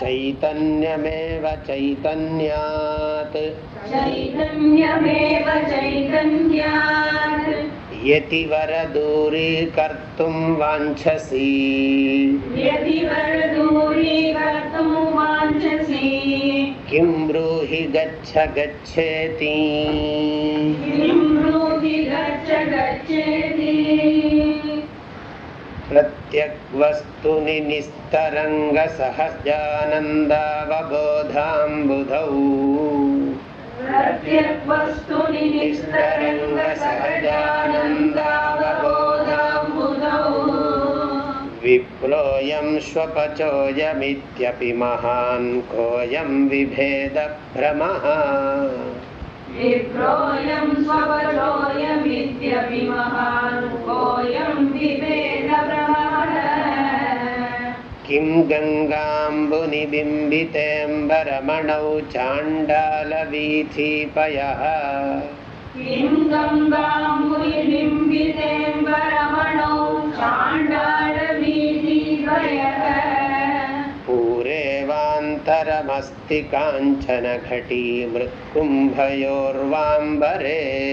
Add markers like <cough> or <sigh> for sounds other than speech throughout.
चैतन्यमेव चैतन्यात्। चैतन्यमेव चैतन्यात्। यतिवरदूरीकर्तुं वाञ्छसि। यदि वरदूरीकर्तुं वाञ्छसि। किं ब्रूहि गच्छ गच्छेति। किं त्यक्वस्तुनि निस्तरङ्गसहजानन्दावबोधाम्बुधौ निस्तरङ्गसहजानन्दावबोधा विप्लोऽयं स्वपचोयमित्यपि महान् कोऽयं विभेद किं गङ्गाम्बुनिबिम्बितेऽम्बरमणौ चाण्डालवीथिपयः? पूरेवान्तरमस्तिकाञ्चनघटीमृत्कुम्भयोर्वाम्बरे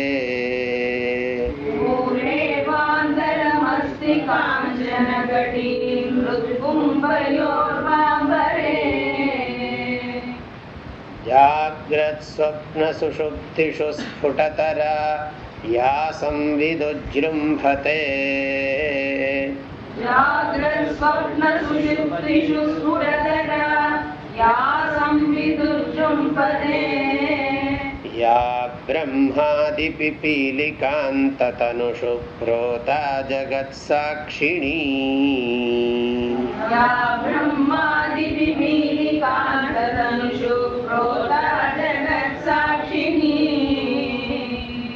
जाग्रत्स्वप्नसुषुप्तिषु स्फुटतरा या संविदुजृम्भते जाग्रत्स्वप्नसुषुप्तिषु या या ब्रह्मादिपिपीलिकान्ततनुषु प्रोता जगत्साक्षिणी। या ब्रह्मादिविमीलिकान्ततनुषु प्रोता जगत्साक्षिणी।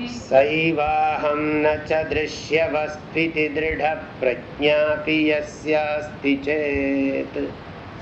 सैवाहं न च दृश्यवस्त्विति दृढप्रज्ञापि यस्यास्ति चेत्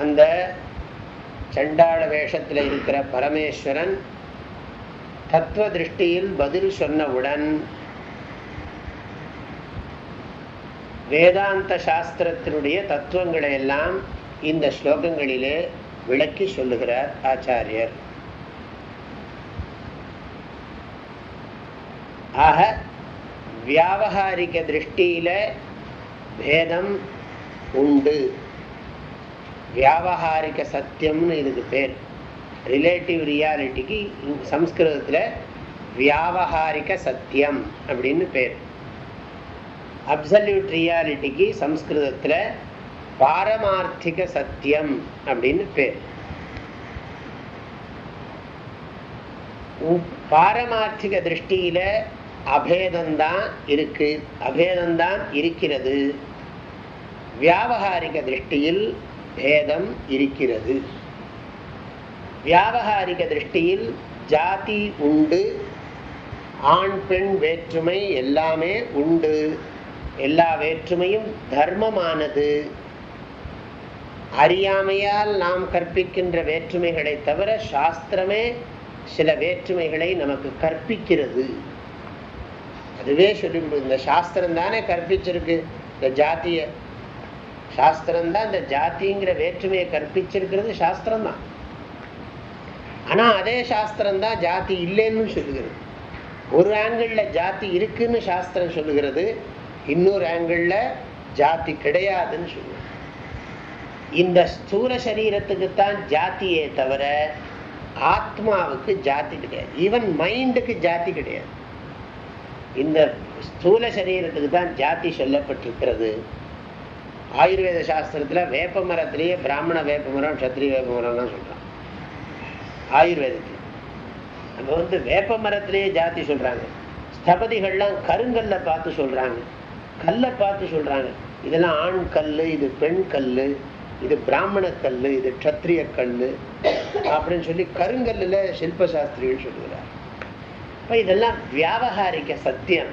அந்த சண்டாள வேஷத்தில் இருக்கிற பரமேஸ்வரன் தத்துவ திருஷ்டியில் பதில் சொன்னவுடன் வேதாந்த சாஸ்திரத்தினுடைய தத்துவங்களை எல்லாம் இந்த ஸ்லோகங்களிலே விளக்கி சொல்லுகிறார் ஆச்சாரியர். ஆக வியாபகாரிக திருஷ்டியில பேதம் உண்டு. வியாபகாரிக சத்தியம்னு இதுக்கு பேர். ரிலேட்டிவ் ரியாலிட்டிக்கு சம்ஸ்கிருதத்தில் வியாபகாரிக சத்தியம் அப்படின்னு பேர். அப்சல்யூட் ரியாலிட்டிக்கு சம்ஸ்கிருதத்தில் பாரமார்த்திக சத்தியம் அப்படின்னு பேர். பாரமார்த்திக திருஷ்டியில அபேதம்தான் இருக்கு. அபேதம்தான் இருக்கிறது. வியாபகாரிக திருஷ்டியில் பேதம் இருக்கிறது. வியாபகாரிக திருஷ்டியில் ஜாதி உண்டு ஆண் பெண் வேற்றுமை எல்லாமே உண்டு. எல்லா வேற்றுமையும் தர்மமானது. அறியாமையால் நாம் கற்பிக்கின்ற வேற்றுமைகளை தவிர சாஸ்திரமே சில வேற்றுமைகளை நமக்கு கற்பிக்கிறது. அதுவே சொல்லி இந்த சாஸ்திரம் தானே கற்பிச்சிருக்கு. இந்த ஜாத்தியை சாஸ்திரம் தான் இந்த ஜாதிங்கிற வேற்றுமையை கற்பிச்சிருக்கிறது சாஸ்திரம் தான் ஆனா அதே சாஸ்திரம் தான் ஜாதி இல்லைன்னு சொல்லுகிறது. ஒரு ஆங்கிளில் ஜாதி இருக்குன்னு சாஸ்திரம் சொல்லுகிறது இன்னொரு ஆங்கிளில் ஜாதி கிடையாதுன்னு சொல்லுது இந்த ஸ்தூல சரீரத்துக்குத்தான் ஜாத்தியே தவிர ஆத்மாவுக்கு ஜாதி கிடையாது. ஈவன் மைண்டுக்கு ஜாதி கிடையாது. இந்த ஸ்தூல சரீரத்துக்கு தான் ஜாதி சொல்லப்பட்டிருக்கிறது. ஆயுர்வேத சாஸ்திரத்துல வேப்ப மரத்திலேயே பிராமண வேப்ப மரம் சத்திரிய வேப்ப மரம்லாம் சொல்கிறான் ஆயுர்வேதத்தில். அங்கே வந்து வேப்ப மரத்திலேயே ஜாதி சொல்றாங்க. ஸ்தபதிகள்லாம் கருங்கல்ல பார்த்து சொல்றாங்க. கல்லை பார்த்து சொல்றாங்க. இதெல்லாம் ஆண் கல் இது பெண் கல் இது பிராமண கல் இது க்ஷத்ரிய கல் அப்படின்னு சொல்லி கருங்கல்லில் சில்பசாஸ்திரிகள் சொல்லுகிறார் இப்போ இதெல்லாம் வியாபகாரிக சத்தியம்.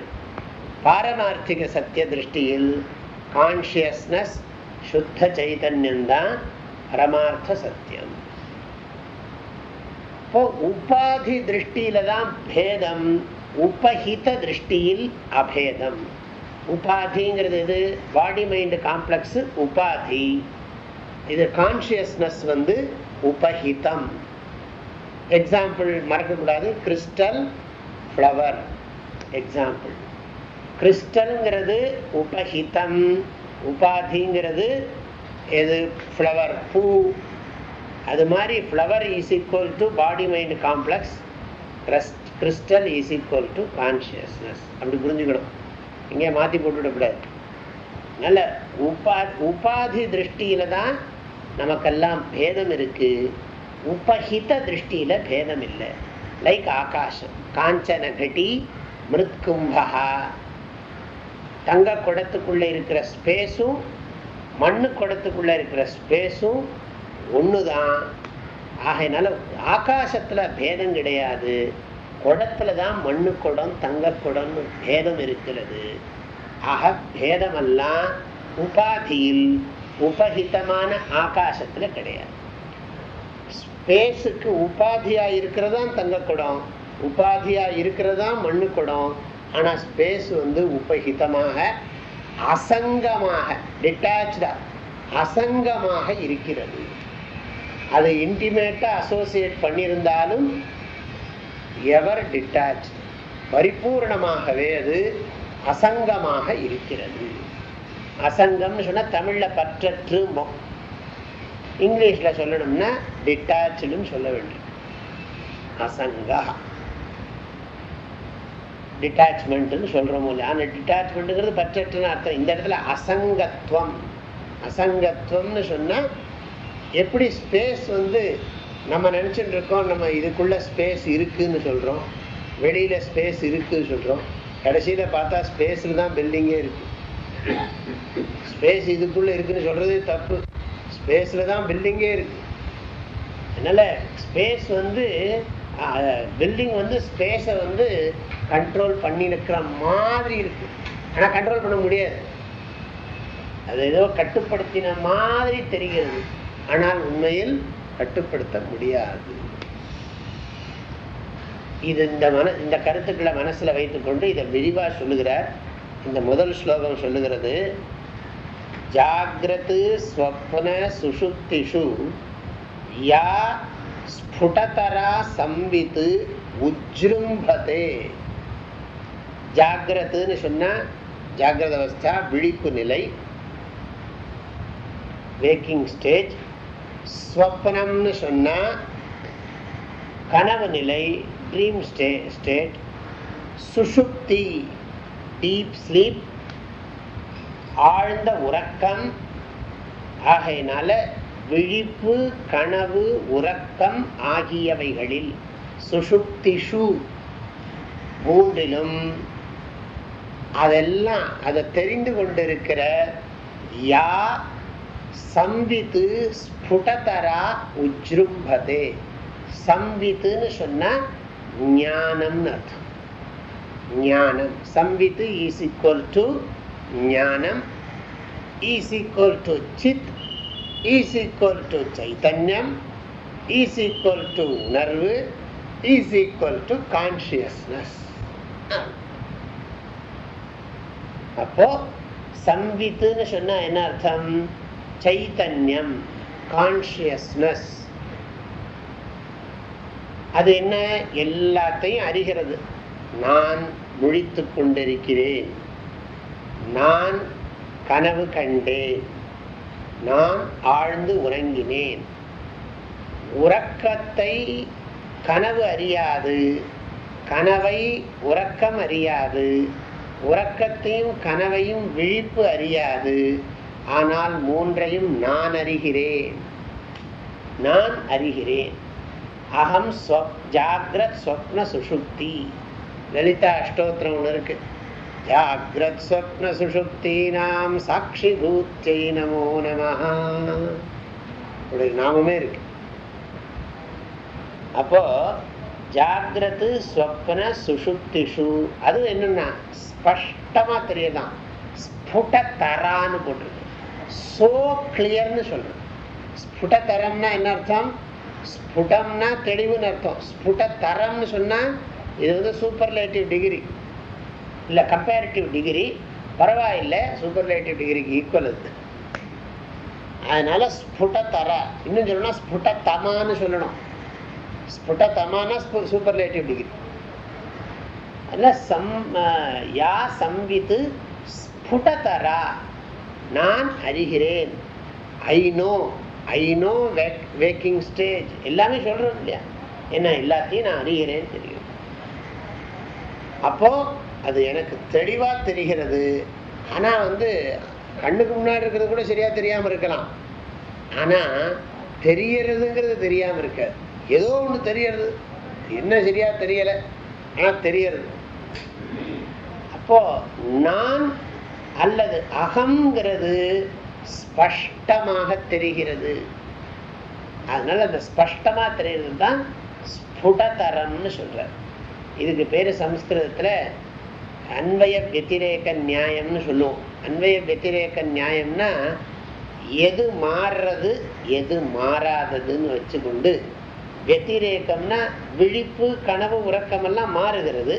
பாரமார்த்திக சத்திய திருஷ்டியில் கான்சியஸ்னஸ் சுத்த சைதன்யம் தான் பரமார்த்த சத்தியம் இப்போ உபாதி திருஷ்டியில தான் பேதம் உபஹித திருஷ்டியில் அபேதம் உபாதிங்கிறது இது பாடி மைண்ட் காம்ப்ளெக்ஸ் உபாதி இது கான்சியஸ்னஸ் வந்து உபஹிதம் எக்ஸாம்பிள் மறக்கக்கூடாது கிறிஸ்டல் ஃப்ளவர் எக்ஸாம்பிள் கிறிஸ்டனுங்கிறது உபஹிதம் உபாதிங்கிறது எது? ஃப்ளவர் பூ அது மாதிரி flower is equal to body mind complex crystal is equal to consciousness அப்படி புரிஞ்சுக்கணும். இங்கே மாற்றி போட்டுவிடக்கூடாது நல்ல உபா உபாதி திருஷ்டியில தான் நமக்கெல்லாம் பேதம் இருக்கு. உபஹித திருஷ்டியில பேதம் இல்லை. லைக் ஆகாஷம் காஞ்சன கட்டி மிருத்கும்பகா தங்க குடத்துக்குள்ள இருக்கிற ஸ்பேஸும் மண்ணு குடத்துக்குள்ள இருக்கிற ஸ்பேஸும் ஒன்று தான் ஆகையினால ஆகாசத்துல பேதம் கிடையாது. குடத்துல தான் மண்ணு குடம் தங்க குடம்னு பேதம் இருக்கிறது. ஆக பேதமெல்லாம் உபாதியில் உபகிதமான ஆகாசத்துல கிடையாது. ஸ்பேஸுக்கு உபாதியா இருக்கிறதான் தங்க குடம் உபாதியா இருக்கிறதா மண்ணு குடம். ஆனால் ஸ்பேஸ் வந்து உபகிதமாக அசங்கமாக டிட்டாச்சா அசங்கமாக இருக்கிறது. அதை இன்டிமேட்டாக அசோசியேட் பண்ணியிருந்தாலும் எவர் டிட்டாச் பரிபூர்ணமாகவே அது அசங்கமாக இருக்கிறது. அசங்கம்னு சொன்னால் தமிழில் பற்றற்று மொ. இங்கிலீஷில் சொல்லணும்னா டிட்டாச்சுன்னு சொல்ல வேண்டும். அசங்கா. டிட்டாச்மெண்ட்னு சொல்றோம் இல்லையா ஆனால் டிட்டாச்மெண்ட்டுங்கிறது பற்றற்றுன்னு அர்த்தம். இந்த இடத்துல அசங்கத்துவம். அசங்கத்துவம்னு சொன்னா எப்படி ஸ்பேஸ் வந்து நம்ம நினச்சிட்டு இருக்கோம் நம்ம இதுக்குள்ள ஸ்பேஸ் இருக்குன்னு சொல்றோம். வெளியில ஸ்பேஸ் இருக்குன்னு சொல்றோம். கடைசியில பார்த்தா ஸ்பேஸ்ல தான் பில்டிங்கே இருக்கு. ஸ்பேஸ் இதுக்குள்ள இருக்குன்னு சொல்றதே தப்பு. ஸ்பேஸ்ல தான் பில்டிங்கே இருக்கு. அதனால ஸ்பேஸ் வந்து பில்டிங் வந்து ஸ்பேஸை வந்து கண்ட்ரோல் பண்ணி இருக்கிற மாதிரி இருக்கு. ஆனா கண்ட்ரோல் பண்ண முடியாது. அது ஏதோ கட்டுப்படுத்தின மாதிரி தெரிகிறது. ஆனால் உண்மையில் கட்டுப்படுத்த முடியாது. இது இந்த மன இந்த கருத்துக்களை மனசுல வைத்துக்கொண்டு இதை விரிவா சொல்லுகிறார். இந்த முதல் ஸ்லோகம் சொல்லுகிறது ஜாகிரத்து ஸ்வப்ன சுஷுப்திஷு யா ஸ்புடதரா சம்வித்து உஜ்ரும்பதே. ஜாகிரத்துன்னு சொன்னால் ஜாகிரத அவஸ்தா விழிப்பு நிலை வேக்கிங் ஸ்டேஜ் ஸ்வப்னம்னு சொன்னால் கனவு நிலை ட்ரீம் ஸ்டே ஸ்டேட் சுஷுப்தி டீப் ஸ்லீப் ஆழ்ந்த உறக்கம் ஆகையினால விழிப்பு கனவு உறக்கம் ஆகியவைகளில் சுஷுப்திஷு மூன்றிலும் அதெல்லாம் அதை தெரிந்து கொண்டிருக்கிற யா சம்பித்து ஸ்புடதரா உஜ்ரும்பதே. சம்பித்துன்னு சொன்னா ஞானம்னு அர்த்தம். ஞானம். சம்பித்து ஈஸ் ஈக்குவல் டு ஞானம் ஈஸ் ஈக்குவல் டு சித் இஸ் ஈக்குவல் டு சைத்தன்யம் இஸ் ஈக்குவல் டு உணர்வு இஸ் ஈக்குவல் டு கான்சியஸ்னஸ் அப்போ சம்வித்துன்னு சொன்னா என்ன அர்த்தம் சைத்தன்யம் கான்சியஸ்னஸ் அது என்ன எல்லாத்தையும் அறிகிறது நான் முழித்து கொண்டிருக்கிறேன் நான் கனவு கண்டேன் நான் ஆழ்ந்து உறங்கினேன். உறக்கத்தை கனவு அறியாது. கனவை உறக்கம் அறியாது. உறக்கத்தையும் கனவையும் விழிப்பு அறியாது. ஆனால் மூன்றையும் நான் அறிகிறேன். நான் அறிகிறேன். அகம் ஜாகிரத் ஸ்வப்ன சுஷுப்தி. லலிதா அஷ்டோத்திரம் ஒன்று இருக்குது ஜாகிரத் சுஷுப்தீனாம் சாட்சி பூத்தை நமோ நம நாமமே இருக்கு. அப்போ ஜாகிரத்து ஸ்வப்ன சுஷுப்திஷு அது என்னன்னா ஸ்பஷ்டமா தெரியலாம் ஸ்புடதரான்னு போட்டிருக்கு. சோ கிளியர்னு சொல்றது ஸ்புடதரம்னா என்ன அர்த்தம்? ஸ்புடம்னா தெளிவுன்னு அர்த்தம். ஸ்புடதரம்னு சொன்னா இது வந்து சூப்பர்லேட்டிவ் டிகிரி இல்ல கம்பேரிட்டிவ் டிகிரி பரவாயில்லை சூப்பர்லேட்டிவ் டிகிரிக்கு ஈக்குவல் அது. அதனால ஸ்புடதர இன்னும் சொல்லணும்னா ஸ்புட்டத்தமான்னு சொல்லணும். ஸ்புடதமான சூப்பர்லேட்டிவ் டிகிரி சம் யா சம்வித்து ஸ்புடதரா நான் அறிகிறேன். I know I know I waking stage எல்லாமே சொல்கிறோம் இல்லையா? என்ன எல்லாத்தையும் நான் அறிகிறேன் தெரியும். அப்போ அது எனக்கு தெளிவா தெரிகிறது. ஆனா வந்து கண்ணுக்கு முன்னாடி இருக்கிறது கூட சரியா தெரியாம இருக்கலாம். ஆனா தெரியறதுங்கிறது தெரியாம இருக்காது ஏதோ ஒண்ணு தெரியறது. என்ன சரியா தெரியல. ஆனா தெரியறது. அப்போ நான் அல்லது அகங்கிறது ஸ்பஷ்டமாக தெரிகிறது. அதனால அந்த ஸ்பஷ்டமா தெரிகிறது தான் ஸ்புடதரம்னு சொல்கிறார் இதுக்கு பேர் சம்ஸ்கிருதத்தில் அன்வய வத்திரேக நியாயம்னு சொல்லுவோம். அன்வய வத்திரேக நியாயம்னா எது மாறுறது எது மாறாததுன்னு வச்சுக்கொண்டு வெத்திரேக்கம்னா விழிப்பு கனவு உறக்கமெல்லாம் மாறுகிறது.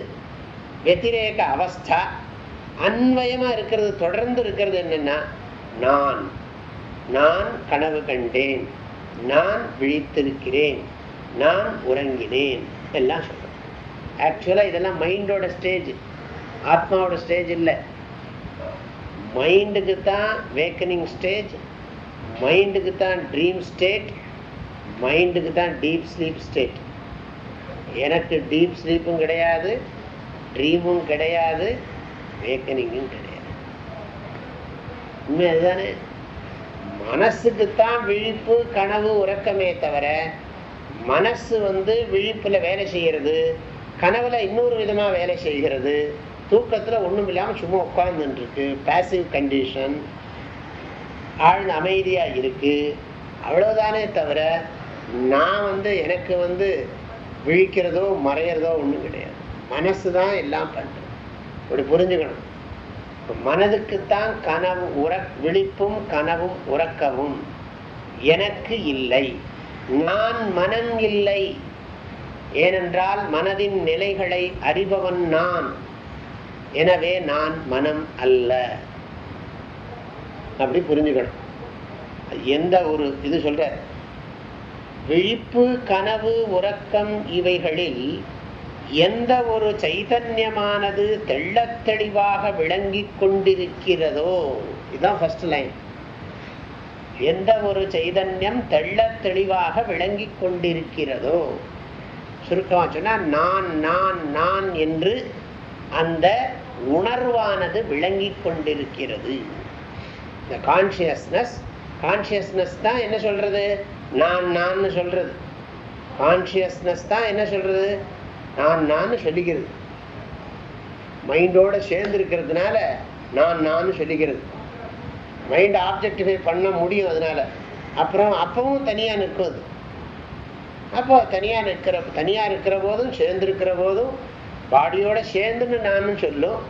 வெத்திரேக அவஸ்தா அன்வயமாக இருக்கிறது தொடர்ந்து இருக்கிறது என்னென்னா நான் நான் கனவு கண்டேன் நான் விழித்திருக்கிறேன் நான் உறங்கினேன் எல்லாம் சொல்கிறேன் ஆக்சுவலாக இதெல்லாம் மைண்டோட ஸ்டேஜ் ஆத்மாவோட ஸ்டேஜ் இல்லை. மைண்டுக்கு தான் வேக்கனிங் ஸ்டேஜ் மைண்டுக்கு தான் ட்ரீம் ஸ்டேட் மைண்டுக்கு தான் டீப் ஸ்லீப் ஸ்டேட் எனக்கு டீப் ஸ்லீப்பும் கிடையாது ட்ரீமும் கிடையாது வேக்கனிங்கும் கிடையாது. உண்மை அதுதானே மனசுக்கு தான் விழிப்பு கனவு உறக்கமே தவிர மனசு வந்து விழிப்பில் வேலை செய்கிறது கனவுல இன்னொரு விதமாக வேலை செய்கிறது தூக்கத்தில் ஒன்றும் இல்லாமல் சும்மா உட்கார்ந்துட்டு பேசிவ் பாசிவ் கண்டிஷன் ஆழ்ந்த அமைதியாக இருக்குது அவ்வளோதானே தவிர நான் வந்து எனக்கு வந்து விழிக்கிறதோ மறையிறதோ ஒன்றும் கிடையாது. மனசு தான் எல்லாம் பண்ணுறேன் இப்படி புரிஞ்சுக்கணும். மனதுக்குத்தான் கனவு உற விழிப்பும் கனவும் உறக்கவும் எனக்கு இல்லை. நான் மனம் இல்லை. ஏனென்றால் மனதின் நிலைகளை அறிபவன் நான். எனவே நான் மனம் அல்ல. அப்படி புரிஞ்சுக்கணும். எந்த ஒரு இது சொல்ற? விழிப்பு கனவு உறக்கம் இவைகளில் எந்த ஒரு சைதன்யமானது தெள்ளத் தெளிவாக விளங்கிக் கொண்டிருக்கிறதோ? இதுதான் ஃபர்ஸ்ட் லைன் எந்த ஒரு சைதன்யம் தெள்ளத் தெளிவாக விளங்கிக் கொண்டிருக்கிறதோ? சுருக்கமாக சொன்னா நான் நான் நான் என்று அந்த உணர்வானது விளங்கி கொண்டிருக்கிறது. இந்த கான்சியஸ்னஸ் கான்சியஸ்னஸ் தான் என்ன சொல்றது? நான் நான் சொல்றது. கான்சியஸ்னஸ் தான் என்ன சொல்றது? நான் நான் சொல்லிக்கிறது. மைண்டோட சேர்ந்து இருக்கிறதுனால நான் நான் சொல்லிக்கிறது. மைண்ட் ஆப்ஜெக்டிஃபை பண்ண முடியும் அதனால. அப்புறம் அப்பவும் தனியா நிற்கும் அது. அப்போ தனியா நிற்கிற தனியா இருக்கிற போதும் சேர்ந்து இருக்கிற போதும் பாடியோட சேர்ந்துன்னு நானும் சொல்லும்.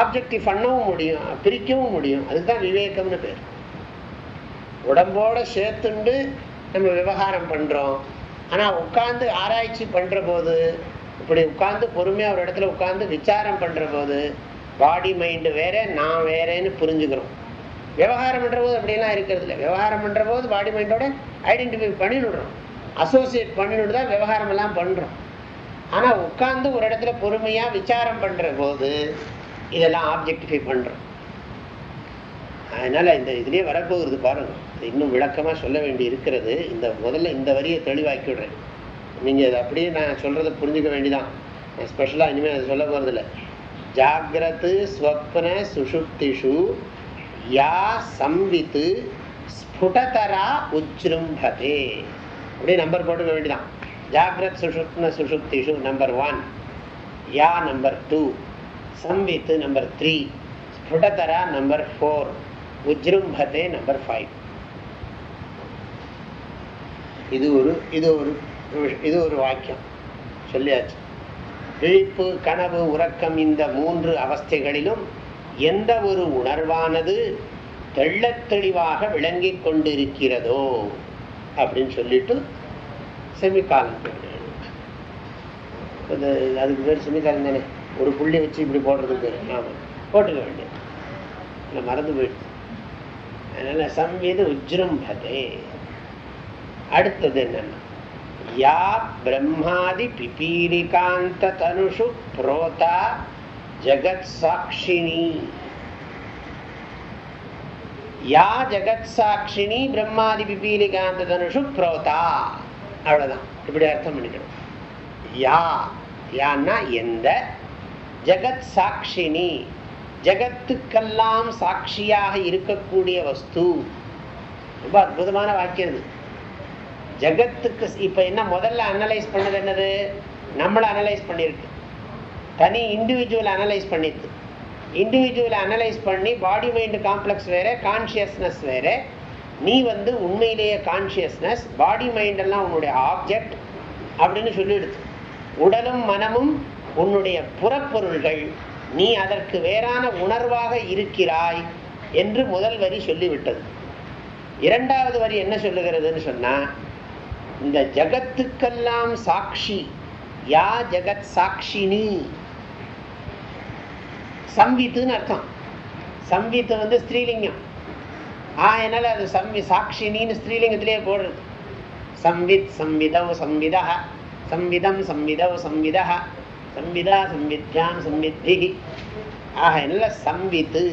ஆப்ஜெக்டிவ் பண்ணவும் முடியும் பிரிக்கவும் முடியும். அதுதான் விவேகம்னு பேர். உடம்போட சேர்த்துண்டு நம்ம விவகாரம் பண்ணுறோம் ஆனால் உட்காந்து ஆராய்ச்சி பண்ணுற போது இப்படி உட்காந்து பொறுமையாக ஒரு இடத்துல உட்காந்து விசாரம் பண்ணுற போது பாடி மைண்டு வேற நான் வேறேன்னு புரிஞ்சுக்கிறோம். விவகாரம் பண்ணுற போது அப்படிலாம் இருக்கிறது இல்லை. விவகாரம் பண்ணுற போது பாடி மைண்டோட ஐடென்டிஃபை பண்ணிவிடுறோம் அசோசியேட் பண்ணிவிட்டு தான் விவகாரம் எல்லாம் ஆனால் ஆனா உட்கார்ந்து ஒரு இடத்துல பொறுமையா விசாரம் பண்ற போது இதெல்லாம் ஆப்ஜெக்டிஃபை பண்றோம். அதனால இந்த இதுலயே வரப்போகிறது பாருங்க. இன்னும் விளக்கமா சொல்ல வேண்டி இருக்கிறது. இந்த முதல்ல இந்த வரியை தெளிவாக்கி விடுறேன். நீங்க அதை அப்படியே நான் சொல்றதை புரிஞ்சுக்க வேண்டிதான். நான் ஸ்பெஷலாக இனிமேல் அதை சொல்ல போறது இல்லை ஜாகிரத்து ஸ்வப்ன சுஷுப்திஷு யா சம்வித்து ஸ்புடதரா உஜ்ரும்பதே அப்படியே நம்பர் போட்டுக்க வேண்டிதான். ஜாகிரத் சுஷுப்ன சுஷுப்திஷு நம்பர் ஒன் யா நம்பர் டூ சம்வித்து நம்பர் த்ரீ ஸ்புடதரா நம்பர் ஃபோர் உஜ்ரும்பதே நம்பர் ஃபைவ் இது ஒரு இது ஒரு இது ஒரு வாக்கியம். சொல்லியாச்சு. விழிப்பு கனவு உறக்கம் இந்த மூன்று அவஸ்தைகளிலும் எந்த ஒரு உணர்வானது தெள்ளத் தெளிவாக விளங்கிக் கொண்டிருக்கிறதோ அப்படின்னு சொல்லிட்டு செமிகாலம் அது அதுக்கு பேர் செமிகாலம் தானே. ஒரு புள்ளி வச்சு இப்படி போடுறது பேர் ஆமாம் போட்டுக்க வேண்டியது. இல்லை மறந்து போயிடுச்சு அதனால சம்வீத உஜ்ரம்பதே அடுத்தது என்னன்னா யா பிரம்மாதி பிபீலிகாந்த தனுஷு புரோதா ஜகத் சாட்சினி. யா ஜகத் சாட்சினி பிரம்மாதி பிபீலிகாந்த தனுஷு புரோதா. அவ்வளோதான் இப்படி அர்த்தம் பண்ணிக்கணும். யா யான்னா எந்த? ஜெகத் சாட்சினி. ஜகத்துக்கெல்லாம் சாட்சியாக இருக்கக்கூடிய வஸ்து. ரொம்ப அற்புதமான வாக்கியம் இது. ஜகத்துக்கு இப்போ என்ன முதல்ல அனலைஸ் பண்ணது என்னது? நம்மளை அனலைஸ் பண்ணியிருக்கு. தனி இண்டிவிஜுவல் அனலைஸ் பண்ணிருக்கு இண்டிவிஜுவலை அனலைஸ் பண்ணி பாடி மைண்டு காம்ப்ளெக்ஸ் வேறு கான்ஷியஸ்னஸ் வேற நீ வந்து உண்மையிலேயே கான்சியஸ்னஸ் பாடி மைண்டெல்லாம் உன்னுடைய ஆப்ஜெக்ட் அப்படின்னு சொல்லிடுது. உடலும் மனமும் உன்னுடைய புறப்பொருள்கள். நீ அதற்கு வேறான உணர்வாக இருக்கிறாய் என்று முதல் வரி சொல்லிவிட்டது. இரண்டாவது வரி என்ன சொல்லுகிறதுன்னு சொன்னால் இந்த ஜகத்துக்கெல்லாம் சாட்சி. யா ஜகத் சாட்சினி. சம்வித்துன்னு அர்த்தம். சம்வித்து வந்து ஸ்திரீலிங்கம். ஆயனால அது சம்வி சாட்சினின்னு ஸ்ரீலிங்கத்திலே போடுறது. சம்வித் சம்விதவ் சம்விதா சம்விதம் சம்விதவ் சம்விதா சம்விதா சம்வித்யாம் சம்வித்தி ஆக சம்வித்து.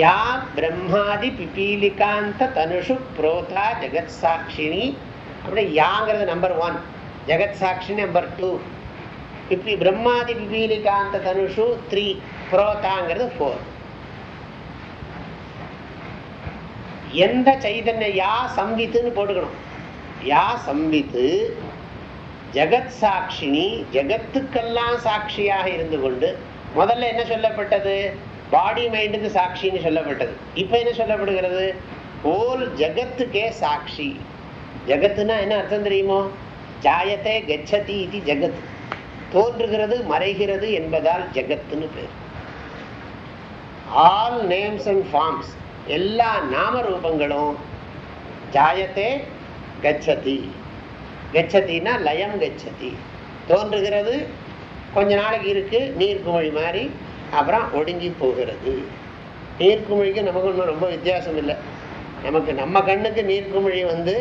யா பிரம்மாதி பிபீலிகாந்த தனுஷு புரோதா ஜெகத் சாட்சினி. அப்படி யாங்கிறது நம்பர் ஒன் ஜெகத் சாட்சி நம்பர் டூ பிபி பிரம்மாதி பிபீலிகாந்த தனுஷு த்ரீ புரோதாங்கிறது ஃபோர் எந்த சைதன்ய யா சம்வித்துன்னு போட்டுக்கணும். யா சம்வித்து ஜெகத் சாட்சினி ஜெகத்துக்கெல்லாம் சாட்சியாக இருந்து கொண்டு முதல்ல என்ன சொல்லப்பட்டது? பாடி மைண்டுக்கு சாட்சின்னு சொல்லப்பட்டது. இப்போ என்ன சொல்லப்படுகிறது? ஓல் ஜகத்துக்கே சாட்சி. ஜகத்துனா என்ன அர்த்தம் தெரியுமோ? ஜாயத்தை கச்சதி இது ஜகத். தோன்றுகிறது மறைகிறது என்பதால் ஜெகத்துன்னு பேர். ஆல் நேம்ஸ் அண்ட் ஃபார்ம்ஸ் எல்லா நாம ரூபங்களும் ஜாயத்தே கச்சதி. கச்சத்தின்னா லயம் கச்சதி. தோன்றுகிறது கொஞ்ச நாளைக்கு இருக்குது நீர்க்குமிழி மாதிரி அப்புறம் ஒடுங்கி போகிறது. நீர்க்குமிழிக்கு நமக்கு ஒன்றும் ரொம்ப வித்தியாசம் இல்லை. நமக்கு நம்ம கண்ணுக்கு நீர்க்குமிழி வந்து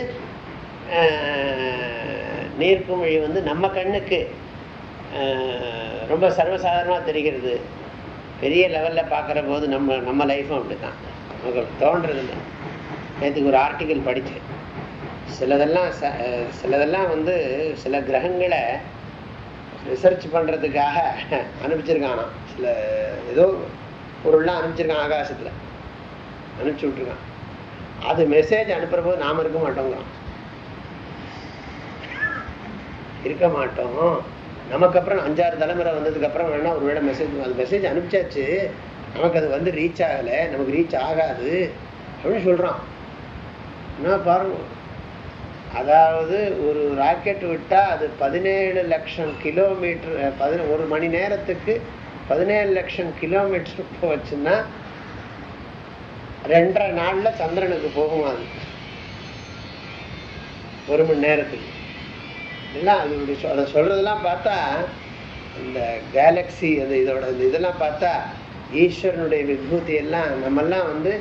நீர்க்குமிழி வந்து நம்ம கண்ணுக்கு ரொம்ப சர்வசாதாரணமாக தெரிகிறது. பெரிய லெவலில் பார்க்குற போது நம்ம நம்ம லைஃப்பும் அப்படி தான் உங்களுக்கு தோன்றதில்லை. நேற்றுக்கு ஒரு ஆர்டிக்கல் படித்தேன். சிலதெல்லாம் சிலதெல்லாம் வந்து சில கிரகங்களை ரிசர்ச் பண்ணுறதுக்காக அனுப்பிச்சிருக்கானா. சில ஏதோ பொருள்லாம் அனுப்பிச்சிருக்கான் ஆகாசத்தில். அனுப்பிச்சி விட்ருக்கான் அது மெசேஜ் அனுப்புகிற போது நாம் இருக்க மாட்டோங்கிறான். இருக்க மாட்டோம். நமக்கு அப்புறம் அஞ்சாறு தலைமுறை வந்ததுக்கு அப்புறம் வேணா ஒரு வேளை மெசேஜ் அந்த மெசேஜ் அனுப்பிச்சாச்சு. நமக்கு அது வந்து ரீச் ஆகலை நமக்கு ரீச் ஆகாது அப்படின்னு சொல்கிறான் என்ன பாருங்க. அதாவது ஒரு ராக்கெட் விட்டால் அது பதினேழு லட்சம் கிலோமீட்டர் பதின ஒரு மணி நேரத்துக்கு பதினேழு லட்சம் கிலோமீட்டர் போச்சுன்னா ரெண்டரை நாளில் சந்திரனுக்கு போகும் அது? ஒரு மணி நேரத்துக்கு. எல்லாம் அது அதை சொல்றதெல்லாம் பார்த்தா இந்த கேலக்சி அந்த இதோட இந்த இதெல்லாம் பார்த்தா ஈஸ்வரனுடைய விபூதி எல்லாம் நம்மெல்லாம் வந்து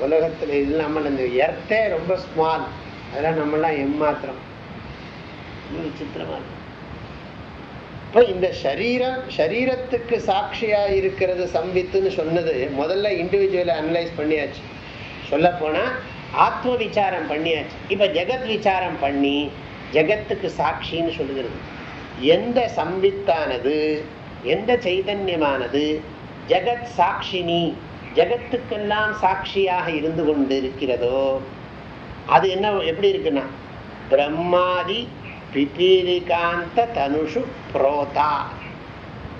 உலகத்தில் இல்லாமல் இந்த எர்த்தே ரொம்ப ஸ்மால் அதெல்லாம் நம்மெல்லாம் எம்மாத்திரம். விசித்திரமா இருக்கும் இப்போ இந்த சரீரம் சரீரத்துக்கு சாட்சியா இருக்கிறது சம்பித்துன்னு சொன்னது முதல்ல இண்டிவிஜுவலை அனலைஸ் பண்ணியாச்சு. சொல்ல போனா ஆத்ம விசாரம் பண்ணியாச்சு. இப்ப ஜெகத் விசாரம் பண்ணி ஜெகத்துக்கு சாட்சின்னு சொல்லுகிறது. எந்த சம்பித்தானது எந்த சைதன்யமானது? ஜெகத் சாட்சினி ஜெகத்துக்கெல்லாம் சாட்சியாக இருந்து கொண்டு இருக்கிறதோ அது என்ன எப்படி இருக்குன்னா பிரம்மாதி பிபீலிகாந்த தனுஷு புரோதா.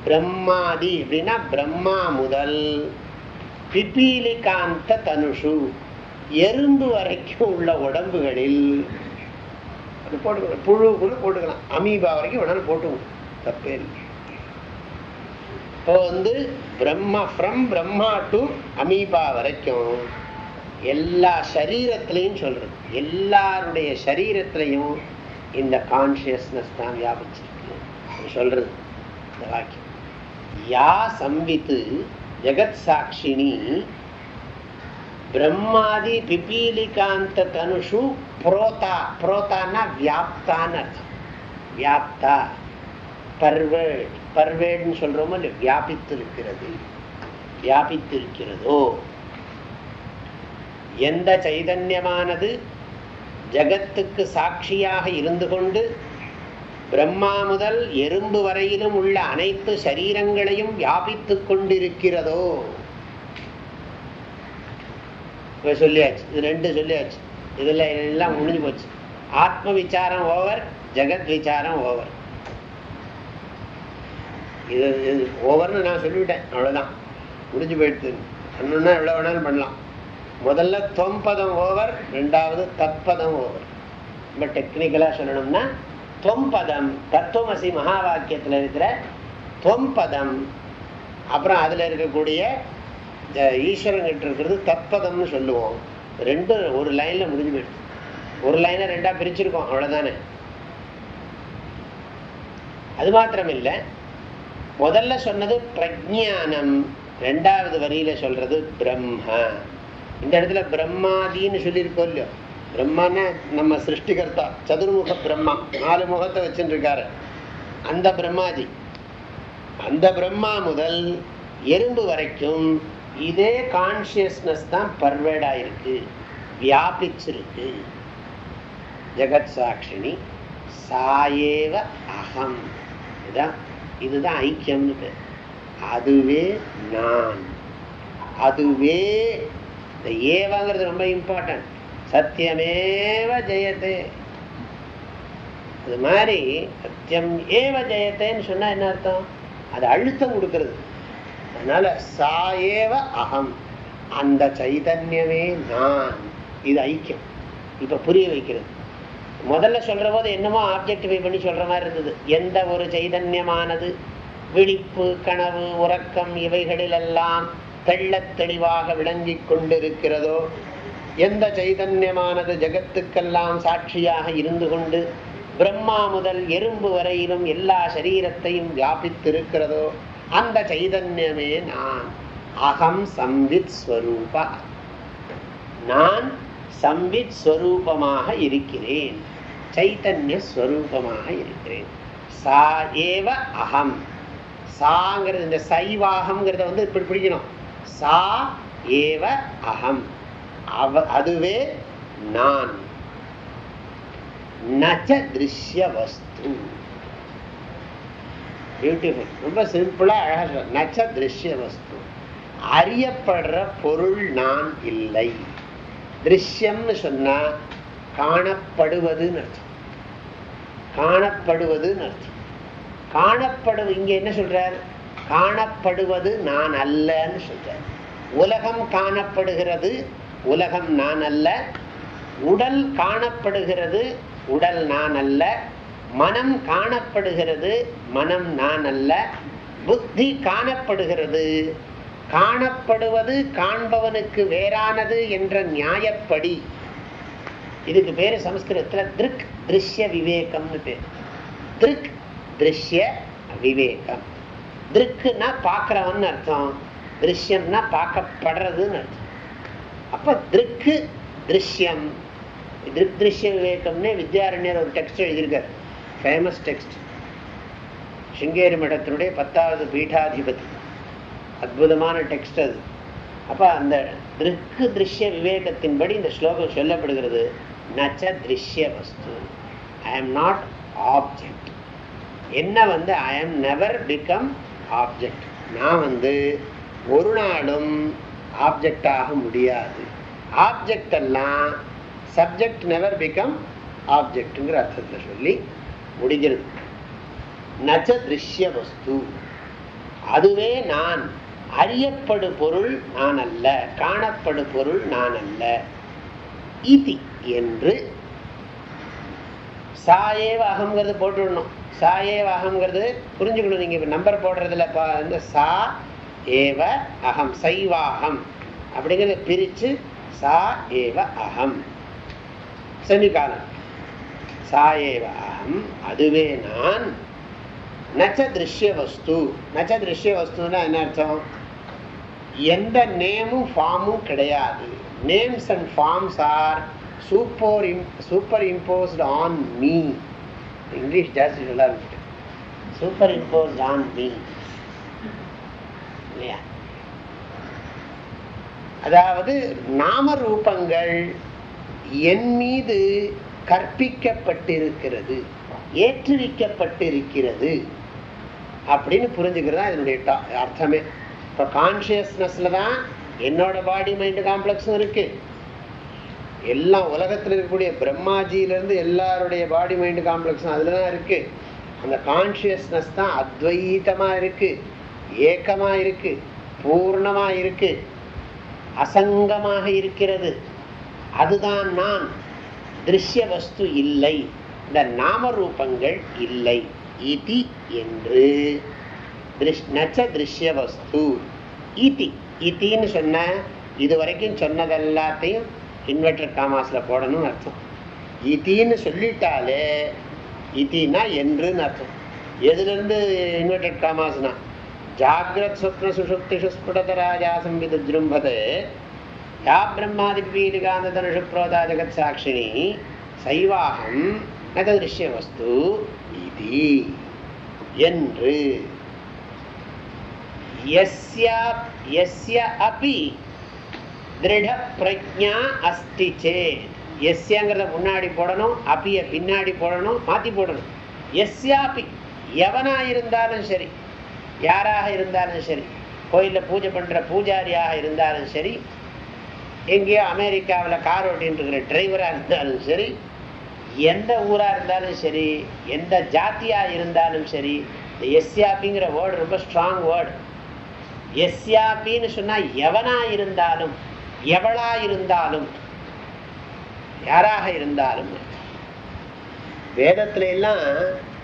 பிரம்மாதி அப்படின்னா பிரம்மா முதல் பிபீலிகாந்த தனுஷு எறும்பு வரைக்கும் உள்ள உடம்புகளில் அது போட்டுக்கலாம் புழு கூட போட்டுக்கலாம். அமீபா வரைக்கும் வேணாலும் போட்டுக்கணும். தப்பே இல்லை. இப்போ வந்து Brahma from Brahma to amoeba வரைக்கும் எல்லா சரீரத்திலையும் சொல்றது. எல்லாருடைய சரீரத்திலையும் இந்த கான்சியஸ்னஸ் தான் வியாபிச்சிருக்கு. சொல்றது இந்த வாக்கியம். யா சம்வித்து ஜெகத் சாட்சினி பிரம்மாதி பிபீலிகாந்த தனுஷு புரோதா. புரோதான்னா வியாப்தான்னு அர்த்தம். வியாப்தா. பர்வேட் பர்வேட்னு சொல்றோமோ இல்லை வியாபித்திருக்கிறது? வியாபித்திருக்கிறதோ? எந்த சைதன்யமானது ஜகத்துக்கு சாட்சியாக இருந்து கொண்டு பிரம்மா முதல் எறும்பு வரையிலும் உள்ள அனைத்து சரீரங்களையும் வியாபித்து கொண்டிருக்கிறதோ? சொல்லியாச்சு. இது ரெண்டு சொல்லியாச்சு. இதுல எல்லாம் முடிஞ்சு போச்சு. ஆத்ம விசாரம் ஓவர் ஜெகத் விசாரம் ஓவர். இது இது ஓவர்னு நான் சொல்லிவிட்டேன். அவ்வளோதான் முடிஞ்சு போயிடுது பண்ணணும்னா எவ்வளோ வேணாலும் பண்ணலாம். முதல்ல தொம்பதம் ஓவர் ரெண்டாவது தத்பதம் ஓவர். ரொம்ப டெக்னிக்கலா சொல்லணும்னா தொம்பதம் தத்துவமசி மகா வாக்கியத்தில் இருக்கிற தொம்பதம். அப்புறம் அதுல இருக்கக்கூடிய ஈஸ்வரங்கிட்ட ஈஸ்வரன் இருக்கிறது தத்பதம்னு சொல்லுவோம். ரெண்டு ஒரு லைன்ல முடிஞ்சு போயிடுது ஒரு லைனை ரெண்டா பிரிச்சிருக்கோம். அவ்வளோதானே அது மாத்திரம் இல்லை முதல்ல சொன்னது பிரஜானம் ரெண்டாவது வரியில சொல்றது பிரம்மா. இந்த இடத்துல பிரம்மாதின்னு சொல்லியிருக்கோம் இல்லையோ? பிரம்மான்னா நம்ம சிருஷ்டிகர்த்தா சதுர்முக பிரம்மா நாலு முகத்தை வச்சுருக்காரு அந்த பிரம்மாஜி. அந்த பிரம்மா முதல் எறும்பு வரைக்கும் இதே கான்சியஸ்னஸ் தான் பர்வேடாக இருக்கு வியாபிச்சிருக்கு. ஜெகத் சாட்சினி சாயேவ அகம் இதுதான் இதுதான் ஐக்கியம்னு பேர் அதுவே நான். அதுவே இந்த ஏவாங்கிறது ரொம்ப இம்பார்ட்டன்ட் சத்தியமேவ ஜெயத்தே. அது மாதிரி சத்தியம் ஏவ ஜெயத்தேன்னு சொன்னால் என்ன அர்த்தம்? அது அழுத்தம் கொடுக்கறது. அதனால ஏவ அகம். அந்த சைதன்யமே நான். இது ஐக்கியம். இப்போ புரிய வைக்கிறது. முதல்ல சொல்ற போது என்னமோ ஆப்ஜெக்டிஃபை பண்ணி சொல்ற மாதிரி இருந்தது. எந்த ஒரு சைதன்யமானது? விழிப்பு கனவு உறக்கம் இவைகளிலெல்லாம் தெள்ளத் தெளிவாக விளங்கி கொண்டிருக்கிறதோ? எந்த சைதன்யமானது ஜகத்துக்கெல்லாம் சாட்சியாக இருந்து கொண்டு பிரம்மா முதல் எறும்பு வரையிலும் எல்லா சரீரத்தையும் வியாபித்திருக்கிறதோ? அந்த சைதன்யமே நான். அகம் சம்வித் ஸ்வரூப. நான் சம்வித் ஸ்வரூபமாக இருக்கிறேன். சைத்தன்ய ஸ்வரூபமாக இருக்கிறேன் சா ஏவ அகம் சாங்கிறது இந்த சைவாகம்ங்கிறத வந்து இப்படி பிடிக்கணும். சா ஏவ அகம் அவ அதுவே நான். நச்ச திருஷ்ய வஸ்து பியூட்டிஃபுல் ரொம்ப சிம்பிளா அழகா நச்ச திருஷ்ய வஸ்து அறியப்படுற பொருள் நான் இல்லை. திருஷ்யம்னு சொன்னா காணப்படுவதுன்னு அர்த்தம். காணப்படுவதுன்னு அர்த்தம். காணப்படு இங்க என்ன சொல்றார்? காணப்படுவது நான் அல்லன்னு சொல்றார். உலகம் காணப்படுகிறது உலகம் நான் அல்ல. உடல் காணப்படுகிறது உடல் நான் அல்ல. மனம் காணப்படுகிறது மனம் நான் அல்ல. புத்தி காணப்படுகிறது. காணப்படுவது காண்பவனுக்கு வேறானது என்ற நியாயப்படி. இதுக்கு பேர் சமஸ்கிருதத்தில் திருக் திருஷ்ய விவேகம்னு பேர். திருக் திருஷ்ய விவேகம். திருக்குன்னா பார்க்குறவன் அர்த்தம். திருஷ்யம்னா பார்க்கப்படுறதுன்னு அர்த்தம். அப்போ திருக்கு திருஷ்யம். திருக் திருஷ்ய விவேகம்னே வித்யாரண்யர் ஒரு டெக்ஸ்ட் எழுதியிருக்கார். ஃபேமஸ் டெக்ஸ்ட் சிங்கேரி மடத்தினுடைய பத்தாவது பீட்டாதிபதி. அற்புதமான டெக்ஸ்ட் அது. அப்போ அந்த திருக்கு திருஷ்ய விவேகத்தின்படி இந்த ஸ்லோகம் சொல்லப்படுகிறது. நச்ச திருஷ்ய வஸ்து ஐ எம் நாட் ஆப்ஜெக்ட் என்ன வந்து I am never become object நான் வந்து ஒரு நாளும் ஆப்ஜெக்ட் ஆக முடியாது. ஆப்ஜெக்ட் எல்லாம் சப்ஜெக்ட் நெவர் பிகம் ஆப்ஜெக்ட்ங்கிற அர்த்தத்தில் சொல்லி முடிகிறது நச்ச திருஷ்ய வஸ்து அதுவே நான் அறியப்படு பொருள் நான் அல்ல காணப்படு பொருள் நான் அல்ல. இதி என்று சாயேவ அகங்கிறது போட்டுடணும். சாயேவ அகங்கிறது புரிஞ்சுக்கணும் நீங்க. இப்ப நம்பர் போடுறதுல பா- இந்த சா ஏவ அகம் சைவாகம் அப்படிங்கிறத பிரிச்சு சா ஏவ அகம். செமிகாலம் சா ஏவ அகம் அதுவே நான் நச்ச திருஷ்ய வஸ்து. நச்ச திருஷ்ய வஸ்துன்னா என்ன அர்த்தம்? எந்த நேமும் ஃபார்மும் கிடையாது. Names and forms are super superimposed on me English ஜாஸ்தி சொல்ல சூப்பர் இம்போஸ்ட் ஆன் மீ இல்லையா அதாவது நாம ரூபங்கள் என் மீது கற்பிக்கப்பட்டிருக்கிறது ஏற்றுவிக்கப்பட்டிருக்கிறது அப்படின்னு புரிஞ்சுக்கிறதா தான் இதனுடைய அர்த்தமே. இப்போ கான்சியஸ்னஸ்ல தான் என்னோட பாடி மைண்டு காம்ப்ளெக்ஸும் இருக்குது எல்லாம் உலகத்தில் இருக்கக்கூடிய பிரம்மாஜியிலேருந்து எல்லாருடைய பாடி மைண்டு காம்ப்ளெக்ஸும் அதில் தான் இருக்குது அந்த கான்ஷியஸ்னஸ் தான் அத்வைத்தமாக இருக்குது ஏக்கமாக இருக்குது பூர்ணமாக இருக்குது அசங்கமாக இருக்கிறது. அதுதான் நான். திருஷ்ய வஸ்து இல்லை. இந்த நாமரூபங்கள் இல்லை. இதி என்று. திருஷ்- நச்ச திருஷ்ய வஸ்து. இதி இத்தின்னு சொன்ன இது வரைக்கும் சொன்னதெல்லாத்தையும் இன்வெர்டர் காமாஸில் போடணும்னு அர்த்தம். இத்தின்னு சொல்லிட்டாலே இத்தினா என்றுன்னு அர்த்தம். எதுலேருந்து இன்வெர்டட் காமாஸ்னா ஜாகிரத் சொப்ன சுஷுப்திஷு ஸ்புடதராஜா சம்பித ஜிரும்பதே. யா பிரம்மாதிபீலிகாந்த தனுஷு புரோதா ஜெகத் சாட்சிணி சைவாகம் நகதிருஷ்ய வஸ்து இது என்று. எஸ்யா எஸ்ய அபி திருட பிரஜா அஸ்தி சேத். எஸ்யாங்கிறத முன்னாடி போடணும் அப்பிய பின்னாடி போடணும் மாற்றி போடணும். எஸ்யாபி எவனாக இருந்தாலும் சரி யாராக இருந்தாலும் சரி கோயிலில் பூஜை பண்ணுற பூஜாரியாக இருந்தாலும் சரி எங்கேயோ அமெரிக்காவில் கார் ஓட்டின்னு இருக்கிற டிரைவராக இருந்தாலும் சரி எந்த ஊராக இருந்தாலும் சரி எந்த ஜாத்தியாக இருந்தாலும் சரி இந்த எஸ்யாபிங்கிற வேர்டு ரொம்ப ஸ்ட்ராங் வேர்டு எஸ்யாபின்னு சொன்னால் எவனாக இருந்தாலும் எவளா இருந்தாலும் யாராக இருந்தாலும் வேதத்துல எல்லாம்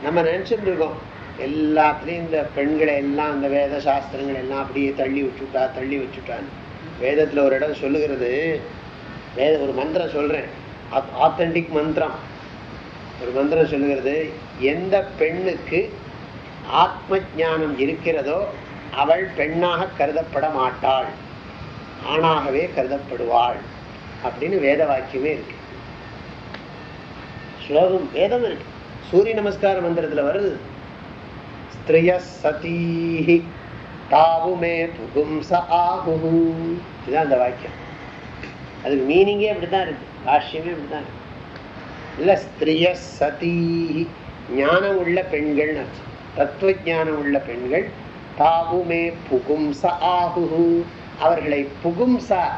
நம்ம நினைச்சுட்டு இருக்கோம் எல்லாத்துலேயும் இந்த பெண்களை எல்லாம் இந்த வேத சாஸ்திரங்கள் எல்லாம் அப்படியே தள்ளி விட்டுட்டா தள்ளி வச்சுட்டான்னு வேதத்தில் ஒரு இடம் சொல்லுகிறது. வேத ஒரு மந்திரம் சொல்கிறேன் ஆத்தென்டிக் மந்திரம். ஒரு மந்திரம் சொல்லுகிறது. எந்த பெண்ணுக்கு ஆத்ம ஞானம் இருக்கிறதோ அவள் பெண்ணாக கருதப்பட மாட்டாள். ஆணாகவே கருதப்படுவாள் அப்படின்னு வேத வாக்கியமே இருக்கு. ஸ்லோகம் வேதம் இருக்கு. சூரிய நமஸ்கார மந்திரத்துல வருது. ஸ்திரிய சதீஹி தாவுமே புகும்ச ஆகுஹு இதுதான் அந்த வாக்கியம். அதுக்கு மீனிங்கே அப்படித்தான் இருக்கு. பாஷ்யமே அப்படித்தான் இருக்கு. இல்ல ஸ்திரிய சதீஹி ஞானம் உள்ள பெண்கள் தத்துவ ஞானம் உள்ள பெண்கள் தாவுமே புகும்ச ஆகுஹு அவர்களை புகும்சா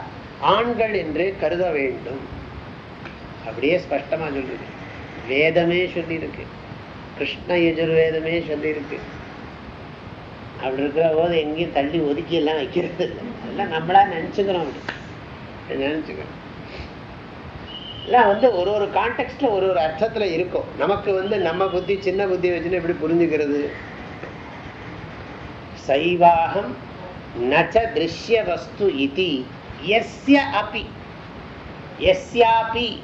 ஆண்கள் என்று கருத வேண்டும். அப்படியே ஸ்பஷ்டமா சொல்லியிருக்கு வேதமே சொல்லியிருக்கு. கிருஷ்ண யஜுர்வேதமே சொல்லியிருக்கு. அப்படி இருக்கிற போது எங்கேயும் தள்ளி ஒதுக்கி எல்லாம் வைக்கிறது இல்லை. எல்லாம் நம்மளா நினச்சிக்கிறோம் அப்படி. நினச்சிக்கிறோம். எல்லாம் வந்து ஒரு ஒரு கான்டெக்ட்ல ஒரு ஒரு அர்த்தத்துல இருக்கும். நமக்கு வந்து நம்ம புத்தி சின்ன புத்தி வச்சுன்னு எப்படி புரிஞ்சுக்கிறது? சைவாகம் நச்ச திருஷ்ய வஸ்து இது எஸ்ய அபி எஸ்யாபி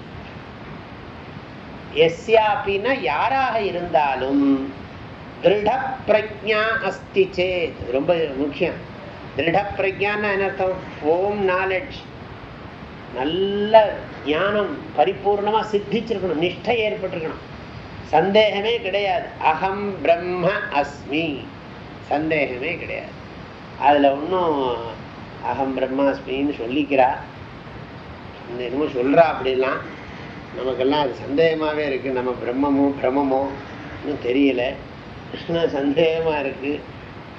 எஸ்யாபின்னா யாராக இருந்தாலும் திருட பிரஜா அஸ்தி சேத் ரொம்ப முக்கியம். திருட பிரஜான்னா என்ன அர்த்தம்? ஓம் நாலெட்ஜ் நல்ல ஞானம் பரிபூர்ணமா சித்திச்சிருக்கணும் நிஷ்டை ஏற்பட்டிருக்கணும். சந்தேகமே கிடையாது. அகம் பிரம்ம அஸ்மி. சந்தேகமே கிடையாது. அதுல ஒன்றும் அகம் பிரம்மாஸ்மின்னு சொல்லிக்கிறா. என்னமோ சொல்றா அப்படிலாம் நமக்கெல்லாம் அது சந்தேகமாவே இருக்கு. நம்ம பிரம்மமோ பிரமமோ இன்னும் தெரியல. சந்தேகமாக சந்தேகமா இருக்கு.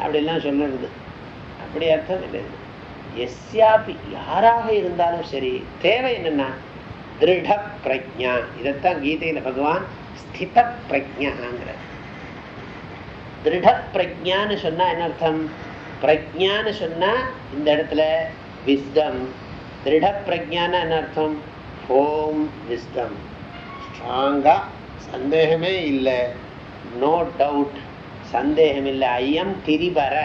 அப்படிலாம் சொல்லுறது அப்படி அர்த்தம் கிடையாது எஸ்யாபி யாராக இருந்தாலும் சரி தேவை என்னன்னா திருட பிரஜா இதைத்தான் கீதையில பகவான் ஸ்தித பிரஜாங்கிற திருட பிரஜான்னு சொன்னா என்ன அர்த்தம்? பிரஜான்னு சொன்னால் இந்த இடத்துல விஸ்டம் திருட பிரஜான்னு என்ன அர்த்தம்? ஹோம் விஸ்டம் ஸ்ட்ராங்காக சந்தேகமே இல்லை. நோ டவுட் சந்தேகம் இல்லை ஐயம் திரிபர.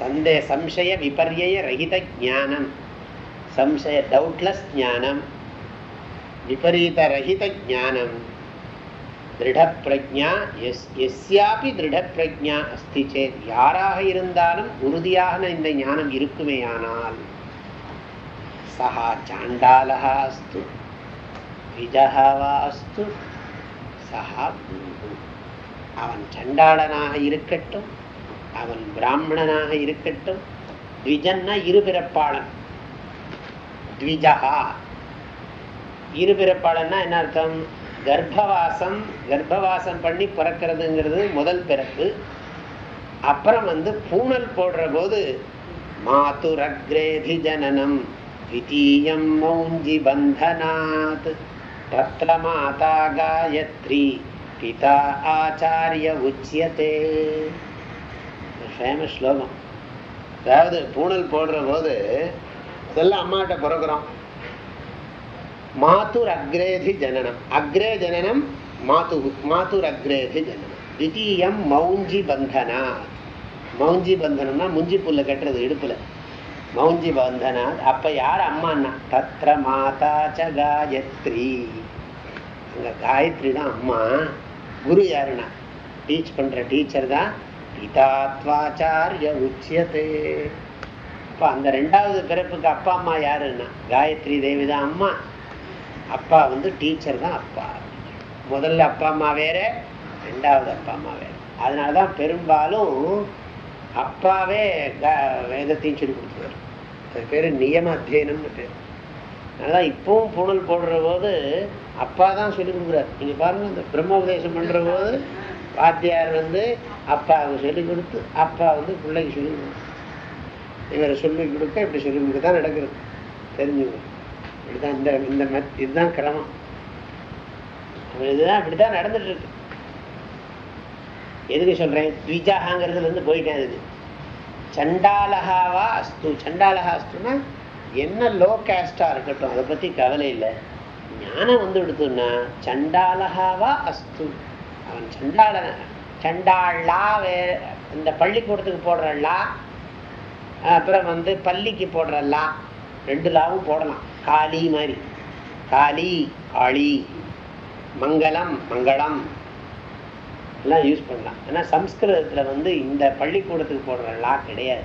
சந்தே சம்சய விபரிய ரகித ஜானம் சம்சய டவுட்லெஸ் ஜானம் விபரீத ரகித ஜானம் திருடப்பிரஜா எஸ் எஸ்யாபி திருடப்பிரஜா அஸ்தி சேத் யாராக இருந்தாலும் உறுதியாக இந்த ஞானம் இருக்குமேயானால் சஹா சாண்டாலா அஸ்து விஜகா வா அஸ்து சஹா அவன் சண்டாளனாக இருக்கட்டும் அவன் பிராமணனாக இருக்கட்டும் த்விஜன்னா இருபிறப்பாளன். த்விஜகா இருபிறப்பாளன்னா என்ன அர்த்தம்? கர்ப்பவாசம் கர்ப்பவாசம் பண்ணி பிறக்கிறதுங்கிறது முதல் பிறப்பு அப்புறம் வந்து பூணல் போடுற போது மாதுரக்ரேதி ஜனனம் द्वितीयं मौञ्जि बन्धनात् तत्र माता गायत्री பிதா ஆச்சாரிய உச்சியத்தே ஃபேமஸ் ஸ்லோகம் அதாவது பூணல் போடுற போது இதெல்லாம் அம்மாட்ட பிறகுறோம் மாதுர் அக்ரேதி ஜனனம் அக்ரே ஜனனம் மாத்து மாதுர் அக்ரேதி ஜனனம் தித்தீயம் மௌஞ்சி பந்தனா மௌஞ்சி பந்தனம்னா முஞ்சி புல்ல கட்டுறது இடுப்புல. மௌஞ்சி பந்தனா அப்ப யார் அம்மான்னா? தத்ர மாதா ச காயத்ரி அங்க காயத்ரி தான் அம்மா. குரு யாருன்னா? டீச் பண்ற டீச்சர் தான் பிதாத்வாச்சாரிய உச்சியதே. அப்ப அந்த ரெண்டாவது பிறப்புக்கு அப்பா அம்மா யாருன்னா? காயத்ரி தேவி தான் அம்மா. அப்பா வந்து டீச்சர் தான் அப்பா. முதல்ல அப்பா அம்மா வேற ரெண்டாவது அப்பா அம்மா வேற. அதனாலதான் பெரும்பாலும் அப்பாவே வேதத்தையும் சொல்லி கொடுத்துருவார். அது பேர் நியம அத்தியனம்னு பேர். அதனாலதான் இப்பவும் புனல் போடுற போது அப்பா தான் சொல்லி கொடுக்குறாரு. நீங்கள் பாருங்கள் இந்த பிரம்ம உபதேசம் பண்ணுற போது வாத்தியார் வந்து அப்பாவுக்கு சொல்லிக் கொடுத்து அப்பா வந்து பிள்ளைக்கு சொல்லி கொடுத்து. இவரை சொல்லிக் கொடுக்க இப்படி சொல்லி கொடுக்க தான் நடக்கிறது. தெரிஞ்சுக்கணும் இப்படிதான் இந்த இந்த மத் இதுதான் கிரமம். இதுதான் இப்படிதான் நடந்துட்டு இருக்கு எதுக்கு சொல்றேன்? த்விஜாகாங்கிறதுல இருந்து போயிட்டேன் அதுக்கு. சண்டாலகாவா அஸ்து சண்டாலகா அஸ்துனா என்ன லோ கேஸ்டா இருக்கட்டும் அதை பத்தி கவலை இல்லை. ஞானம் வந்து விடுத்துன்னா சண்டாலகாவா அஸ்து. அவன் சண்டாள சண்டாளா வே இந்த பள்ளிக்கூடத்துக்கு போடுற லா அப்புறம் வந்து பள்ளிக்கு போடுற லா ரெண்டு லாவும் போடலாம். காளி மாதிரி. காளி காளி மங்களம் மங்களம். எல்லாம் யூஸ் பண்ணலாம். ஆனால் சம்ஸ்கிருதத்தில் வந்து இந்த பள்ளிக்கூடத்துக்கு போடுற லா கிடையாது.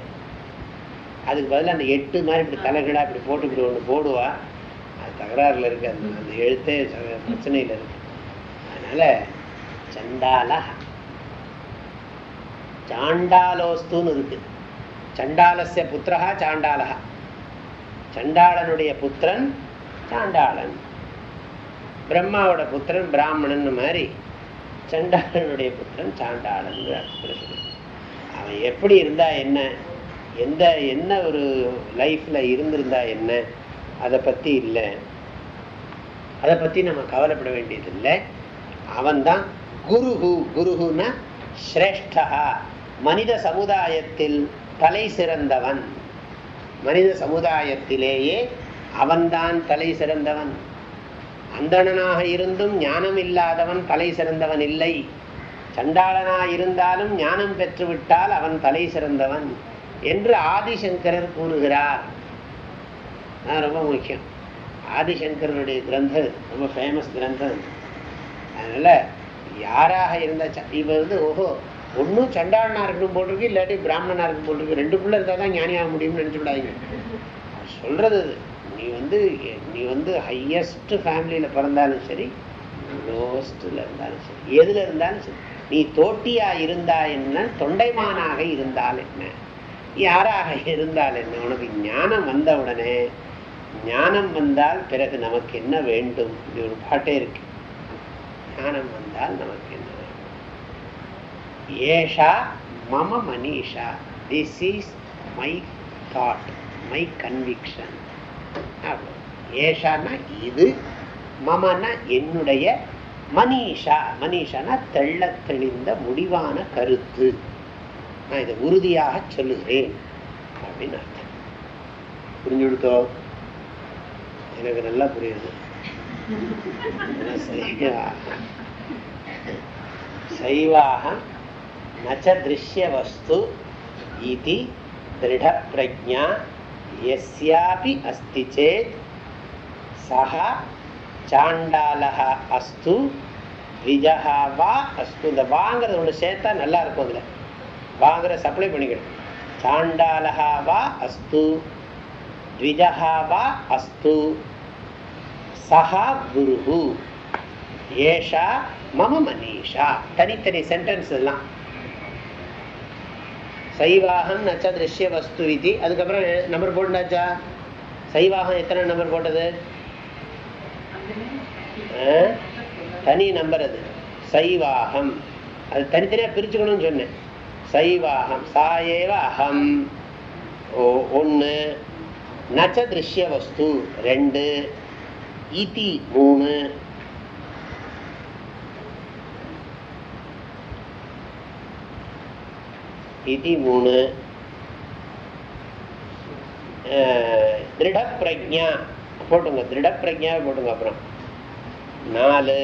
அதுக்கு பதிலாக அந்த எட்டு மாதிரி இப்படி தலைகளாக இப்படி போட்டுக்கிட்டு ஒன்று போடுவா. அது தகராறில் இருக்கு. அந்த அந்த எழுத்தே பிரச்சனையில் இருக்கு. அதனால் சண்டால சாண்டாலோஸ்துன்னு இருக்குது சண்டாலசிய புத்திரஹா சாண்டாலகா சண்டாளனுடைய புத்திரன் சாண்டாளன். பிரம்மாவோட புத்திரன் பிராமணன் மாதிரி சண்டாளனுடைய புத்திரன் சாண்டாளன் அவன் எப்படி இருந்தா என்ன? எந்த என்ன ஒரு லைஃப்ல இருந்திருந்தா என்ன? அதை பத்தி இல்லை. அதை பத்தி நம்ம கவலைப்பட வேண்டியது இல்லை அவன்தான் குருஹு குருஹுனா ஸ்ரேஷ்டா. மனித சமுதாயத்தில் தலை சிறந்தவன். மனித சமுதாயத்திலேயே அவன்தான் தலை சிறந்தவன். அந்தணனாக இருந்தும் ஞானம் இல்லாதவன் தலை சிறந்தவன் இல்லை. சண்டாளனாக இருந்தாலும் ஞானம் பெற்றுவிட்டால் அவன் தலை சிறந்தவன் என்று ஆதிசங்கரர் கூறுகிறார். ரொம்ப முக்கியம். ஆதிசங்கரனுடைய கிரந்தம் ரொம்ப ஃபேமஸ் கிரந்தம் அதனால் யாராக இருந்தால் இப்போ வந்து ஓஹோ ஒன்றும் சண்டாளனாக இருக்கணும் போட்டிருக்கு இல்லாட்டி பிராமணனா இருக்கணும் போட்டிருக்கு. ரெண்டுக்குள்ள இருந்தால் தான் ஞானியாக முடியும்னு நினச்சிவிடாதீங்க. சொல்கிறது அது நீ வந்து நீ வந்து ஹையஸ்ட் ஃபேமிலியில் பிறந்தாலும் சரி லோவஸ்டில் இருந்தாலும் சரி எதில் இருந்தாலும் சரி நீ தோட்டியா இருந்தா என்ன தொண்டைமானாக இருந்தால் என்ன யாராக இருந்தால் என்ன உனக்கு ஞானம் வந்த உடனே ஞானம் வந்தால் பிறகு நமக்கு என்ன வேண்டும்? இப்படி ஒரு பாட்டே இருக்கு. ஞானம் வந்தால் நமக்கு ஏஷா மம Manisha. This is my thought my conviction ஏஷானா இது மமனா என்னுடைய மனிஷா. மனிஷானா தெள்ள தெளிந்த முடிவான கருத்து. நான் இதை உறுதியாக சொல்லுகிறேன். அப்படின்னு அர்த்தம். புரிஞ்சு கொடுத்தோ எனக்கு நல்லா புரியுது. <laughs> சைவாக நச்ச திருஷ்ய வஸ்து இது திருட பிரஜா எஸ்யாபி அஸ்தி சேத் சா சாண்டாலஹ அஸ்து விஜஹா வா அஸ்து இந்த வாங்கிறது ஒன்று சேர்த்தா நல்லா இருக்கும் அதில். வாங்குற சப்ளை பண்ணிக்கணும். சாண்டாலஹா வா அஸ்து த்விஜஹா வா அஸ்து சஹா குருஹு ஏஷா மம மனிஷா தனித்தனி சென்டென்ஸ் எல்லாம். சைவாகம் நச்சா திருஷ்ய வஸ்து இது. அதுக்கப்புறம் நம்பர் போட்டாச்சா? சைவாகம் எத்தனை நம்பர் போட்டது? தனி நம்பர் அது. சைவாகம். அது தனித்தனியாக பிரிச்சுக்கணும்னு சொன்னேன். சைவாகம். சாயேவ அகம். ஒன்று நச்ச திருஷ்ய வஸ்து ரெண்டு. இதி மூணு. இது மூணு திருட பிரஜா போட்டுங்க திருட பிரஜா போட்டுங்க அப்புறம். நாலு.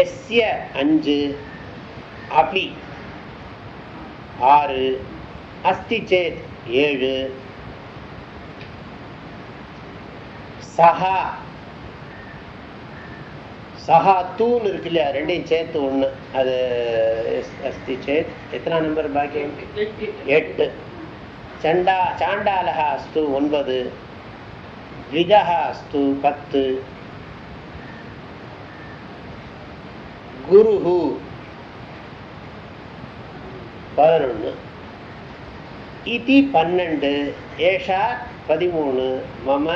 எஸ்ய அஞ்சு. அபி. ஆறு. அஸ்தி சேத் ஏழு. சஹா. சஹா தூண் இருக்கு இல்லையா? ரெண்டையும் சேர்த்து ஒன்று அது அஸ்தி சேத் எத்தனா நம்பர் பாக்கியம் எட்டு. சண்டா சாண்டாலஹா அஸ்து ஒன்பது. விதஹா அஸ்து பத்து. குருஹு பதினொன்று இதி பன்னெண்டு. ஏஷா பதிமூணு. மம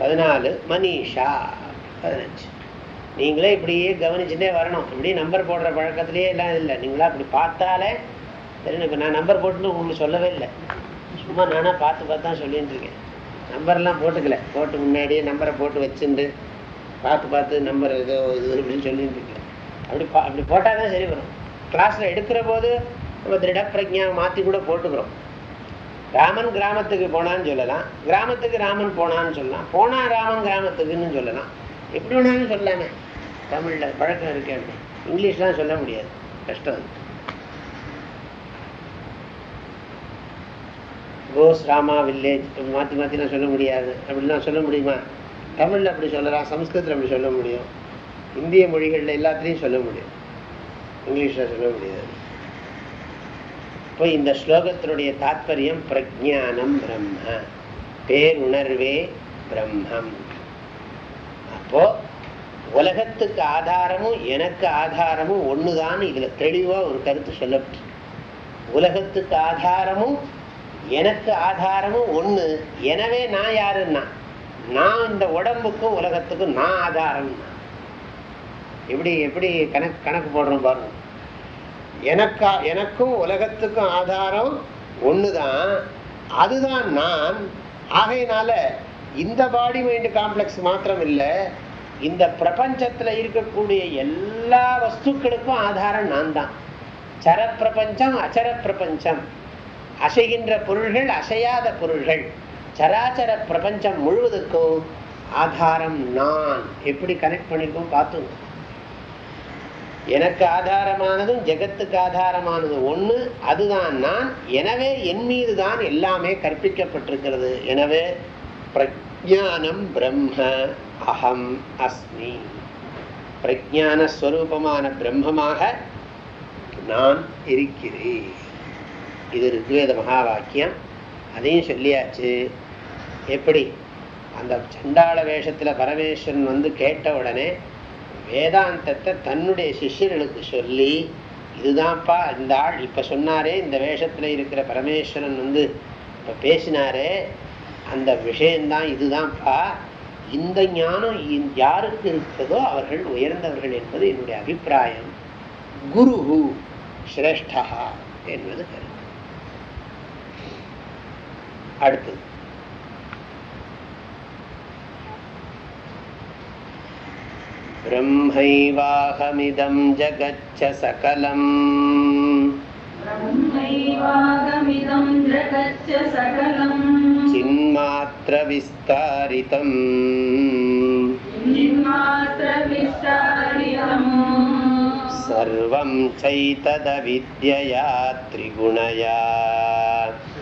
பதினாலு. மனிஷா. பதினஞ்சு. நீங்களே இப்படியே கவனிச்சுட்டே வரணும். இப்படி நம்பர் போடுற பழக்கத்திலேயே எல்லாம் இல்லை. நீங்களா அப்படி பார்த்தாலே தெரியும் இப்போ நான் நம்பர் போட்டுன்னு உங்களுக்கு சொல்லவே இல்லை. சும்மா நானாக பார்த்து பார்த்து தான் சொல்லிட்டு இருக்கேன். நம்பர்லாம் போட்டுக்கல. போட்டு முன்னாடியே நம்பரை போட்டு வச்சுட்டு பார்த்து பார்த்து நம்பர் ஏதோ இது அப்படின்னு சொல்லிட்டு இருக்கேன். அப்படி பா அப்படி போட்டால் தான் சரி வரும். கிளாஸில் எடுக்கிற போது நம்ம திருட பிரஜா மாற்றி கூட போட்டுக்கிறோம். ராமன் கிராமத்துக்கு போனான்னு சொல்லலாம். கிராமத்துக்கு ராமன் போனான்னு சொல்லலாம். போனா ராமன் கிராமத்துக்குன்னு சொல்லலாம். எப்படி வேணாலும் சொல்லலாமே தமிழில் பழக்கம் இருக்கேன் இங்கிலீஷ்லாம் சொல்ல முடியாது. கஷ்டம். கோஸ் ராமா வில்லேஜ் மாற்றி மாற்றிலாம் சொல்ல முடியாது. அப்படிலாம் சொல்ல முடியுமா? தமிழில் அப்படி சொல்லலாம் சம்ஸ்கிருதத்தில் அப்படி சொல்ல முடியும். இந்திய மொழிகளில் எல்லாத்துலேயும் சொல்ல முடியும். இங்கிலீஷில் சொல்ல முடியாது. இப்போ இந்த ஸ்லோகத்தினுடைய தாத்பரியம் பிரஜானம் பிரம்ம. பேருணர்வே பிரம்மம். அப்போ உலகத்துக்கு ஆதாரமும் எனக்கு ஆதாரமும் ஒண்ணுதான் இதுல தெளிவா ஒரு கருத்து சொல்லப்பட்டு. உலகத்துக்கு ஆதாரமும் எனக்கு ஆதாரமும் ஒண்ணு. எனவே நான் யாருன்னா? நான் இந்த உடம்புக்கும் உலகத்துக்கும் நான் ஆதாரம் எப்படி எப்படி கணக்கு கணக்கு போடுறோம் பாருங்க. எனக்கா எனக்கும் உலகத்துக்கும் ஆதாரம் ஒண்ணுதான். அதுதான் நான். ஆகையினால இந்த பாடி மைண்ட் காம்ப்ளெக்ஸ் மாத்திரம் இல்லை இந்த பிரபஞ்சத்தில் இருக்கக்கூடிய எல்லா வஸ்துக்களுக்கும் ஆதாரம் நான் தான் சர பிரபஞ்சம் அச்சர பிரபஞ்சம் அசைகின்ற பொருள்கள் அசையாத பொருள்கள். சராச்சர பிரபஞ்சம் முழுவதுக்கும் ஆதாரம் நான். எப்படி கனெக்ட் பண்ணிருக்கோம் பார்த்தோம் எனக்கு ஆதாரமானதும் ஜெகத்துக்கு ஆதாரமானதும் ஒன்று அதுதான் நான். எனவே என் மீது தான் எல்லாமே கற்பிக்கப்பட்டிருக்கிறது. எனவே பிரஜானம் பிரம்ம அகம் அஸ்மி பிரஜானஸ்வரூபமான பிரம்மமாக நான் இருக்கிறேன். இது ருக்வேத மகா வாக்கியம் அதையும் சொல்லியாச்சு. எப்படி? அந்த சண்டாள வேஷத்தில் பரமேஸ்வரன் வந்து கேட்ட உடனே வேதாந்தத்தை தன்னுடைய சிஷ்யர்களுக்கு சொல்லி இதுதான்ப்பா இந்த ஆள் இப்போ சொன்னாரே இந்த வேஷத்தில் இருக்கிற பரமேஸ்வரன் வந்து இப்போ பேசினாரே அந்த விஷயம்தான் இதுதான்ப்பா இந்த ஞானம் இ- யாருக்கு இருக்கிறதோ அவர்கள் உயர்ந்தவர்கள் என்பது என்னுடைய அபிப்பிராயம் குரு சிரேஷ்டா என்பது கருத்து அடுத்தது ब्रह्मैवाहमिदं जगच्छ सकलम् जगच्च सकलम्। चिन्मात्रविस्तारितम्। निर्मात्रविस्तारितम् सर्वं चैतदविद्यया त्रिगुणया।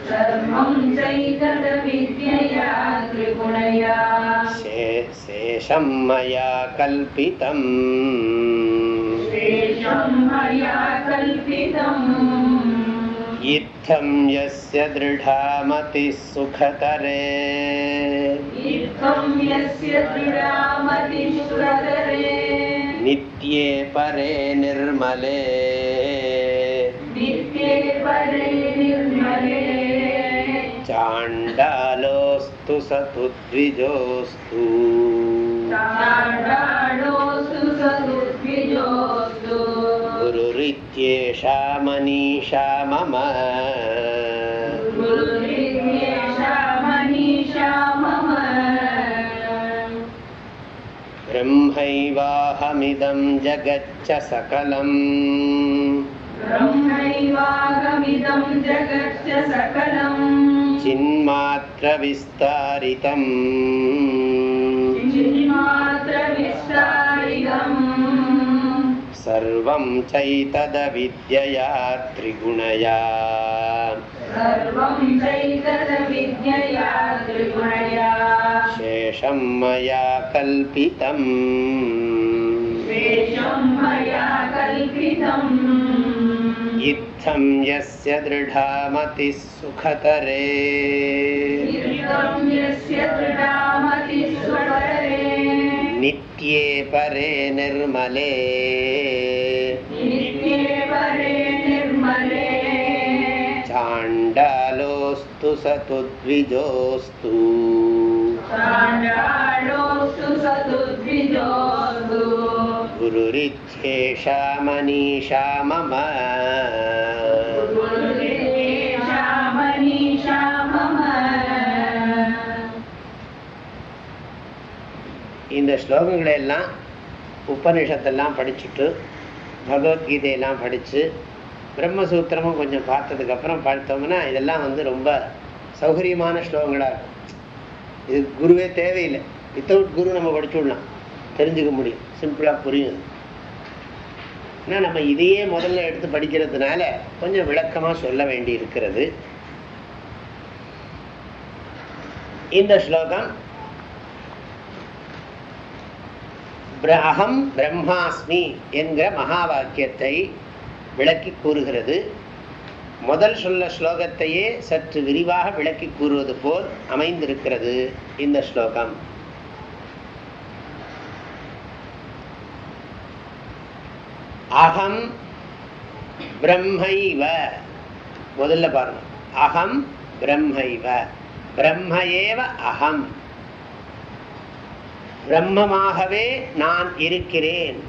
सर्वं चैतदविद्यया त्रिगुणया। शेषं मया कल्पितम् शेषं मया कल्पितम्। इत्थं यस्य दृढामतिः सुखतरे। इत्थं यस्य दृढामतिसुरतरे नित्ये परे निर्मले। नित्ये परे निर्मले। चाण्डालोऽस्तु स तु द्विजोऽस्तु गुरुरित्येषा मनीषा मम ब्रह्मैवाहमिदं जगच्च सकलम्। चिन्मात्रविस्तारितम् चिन्मात्रविस्तारितम् सर्वं चैतदविद्यया त्रिगुणया। शेषं मया कल्पितम्। इत्थं यस्य दृढामतिः सुखतरे। नित्ये परे निर्मले। नित्ये परे निर्मले चाण्डालोऽस्तु स तु द्विजोऽस्तु गुरुरित्येषा मनीषा मम இந்த ஸ்லோகங்களை எல்லாம் உபனிஷத்தெல்லாம் படிச்சுட்டு பகவத்கீதையெல்லாம் படித்து பிரம்மசூத்திரமும் கொஞ்சம் பார்த்ததுக்கப்புறம் பார்த்தோம்னா இதெல்லாம் வந்து ரொம்ப சௌகரியமான ஸ்லோகங்களாக இருக்கும். இது குருவே தேவையில்லை. வித்தவுட் குரு நம்ம படிச்சுடலாம் தெரிஞ்சுக்க முடியும். சிம்பிளாக புரியும். ஆனால் நம்ம இதையே முதல்ல எடுத்து படிக்கிறதுனால கொஞ்சம் விளக்கமாக சொல்ல வேண்டி இருக்கிறது இந்த ஸ்லோகம் பிர- அகம் பிரம்மாஸ்மி என்கிற மகா வாக்கியத்தை விளக்கி கூறுகிறது. முதல் சொல்ல ஸ்லோகத்தையே சற்று விரிவாக விளக்கி கூறுவது போல் அமைந்திருக்கிறது இந்த ஸ்லோகம். அகம் பிரம்மைவ. முதல்ல பாருங்க. அகம் பிரம்மைவ. பிரம்மையேவ அகம். பிரம்மமாகவே நான் இருக்கிறேன்.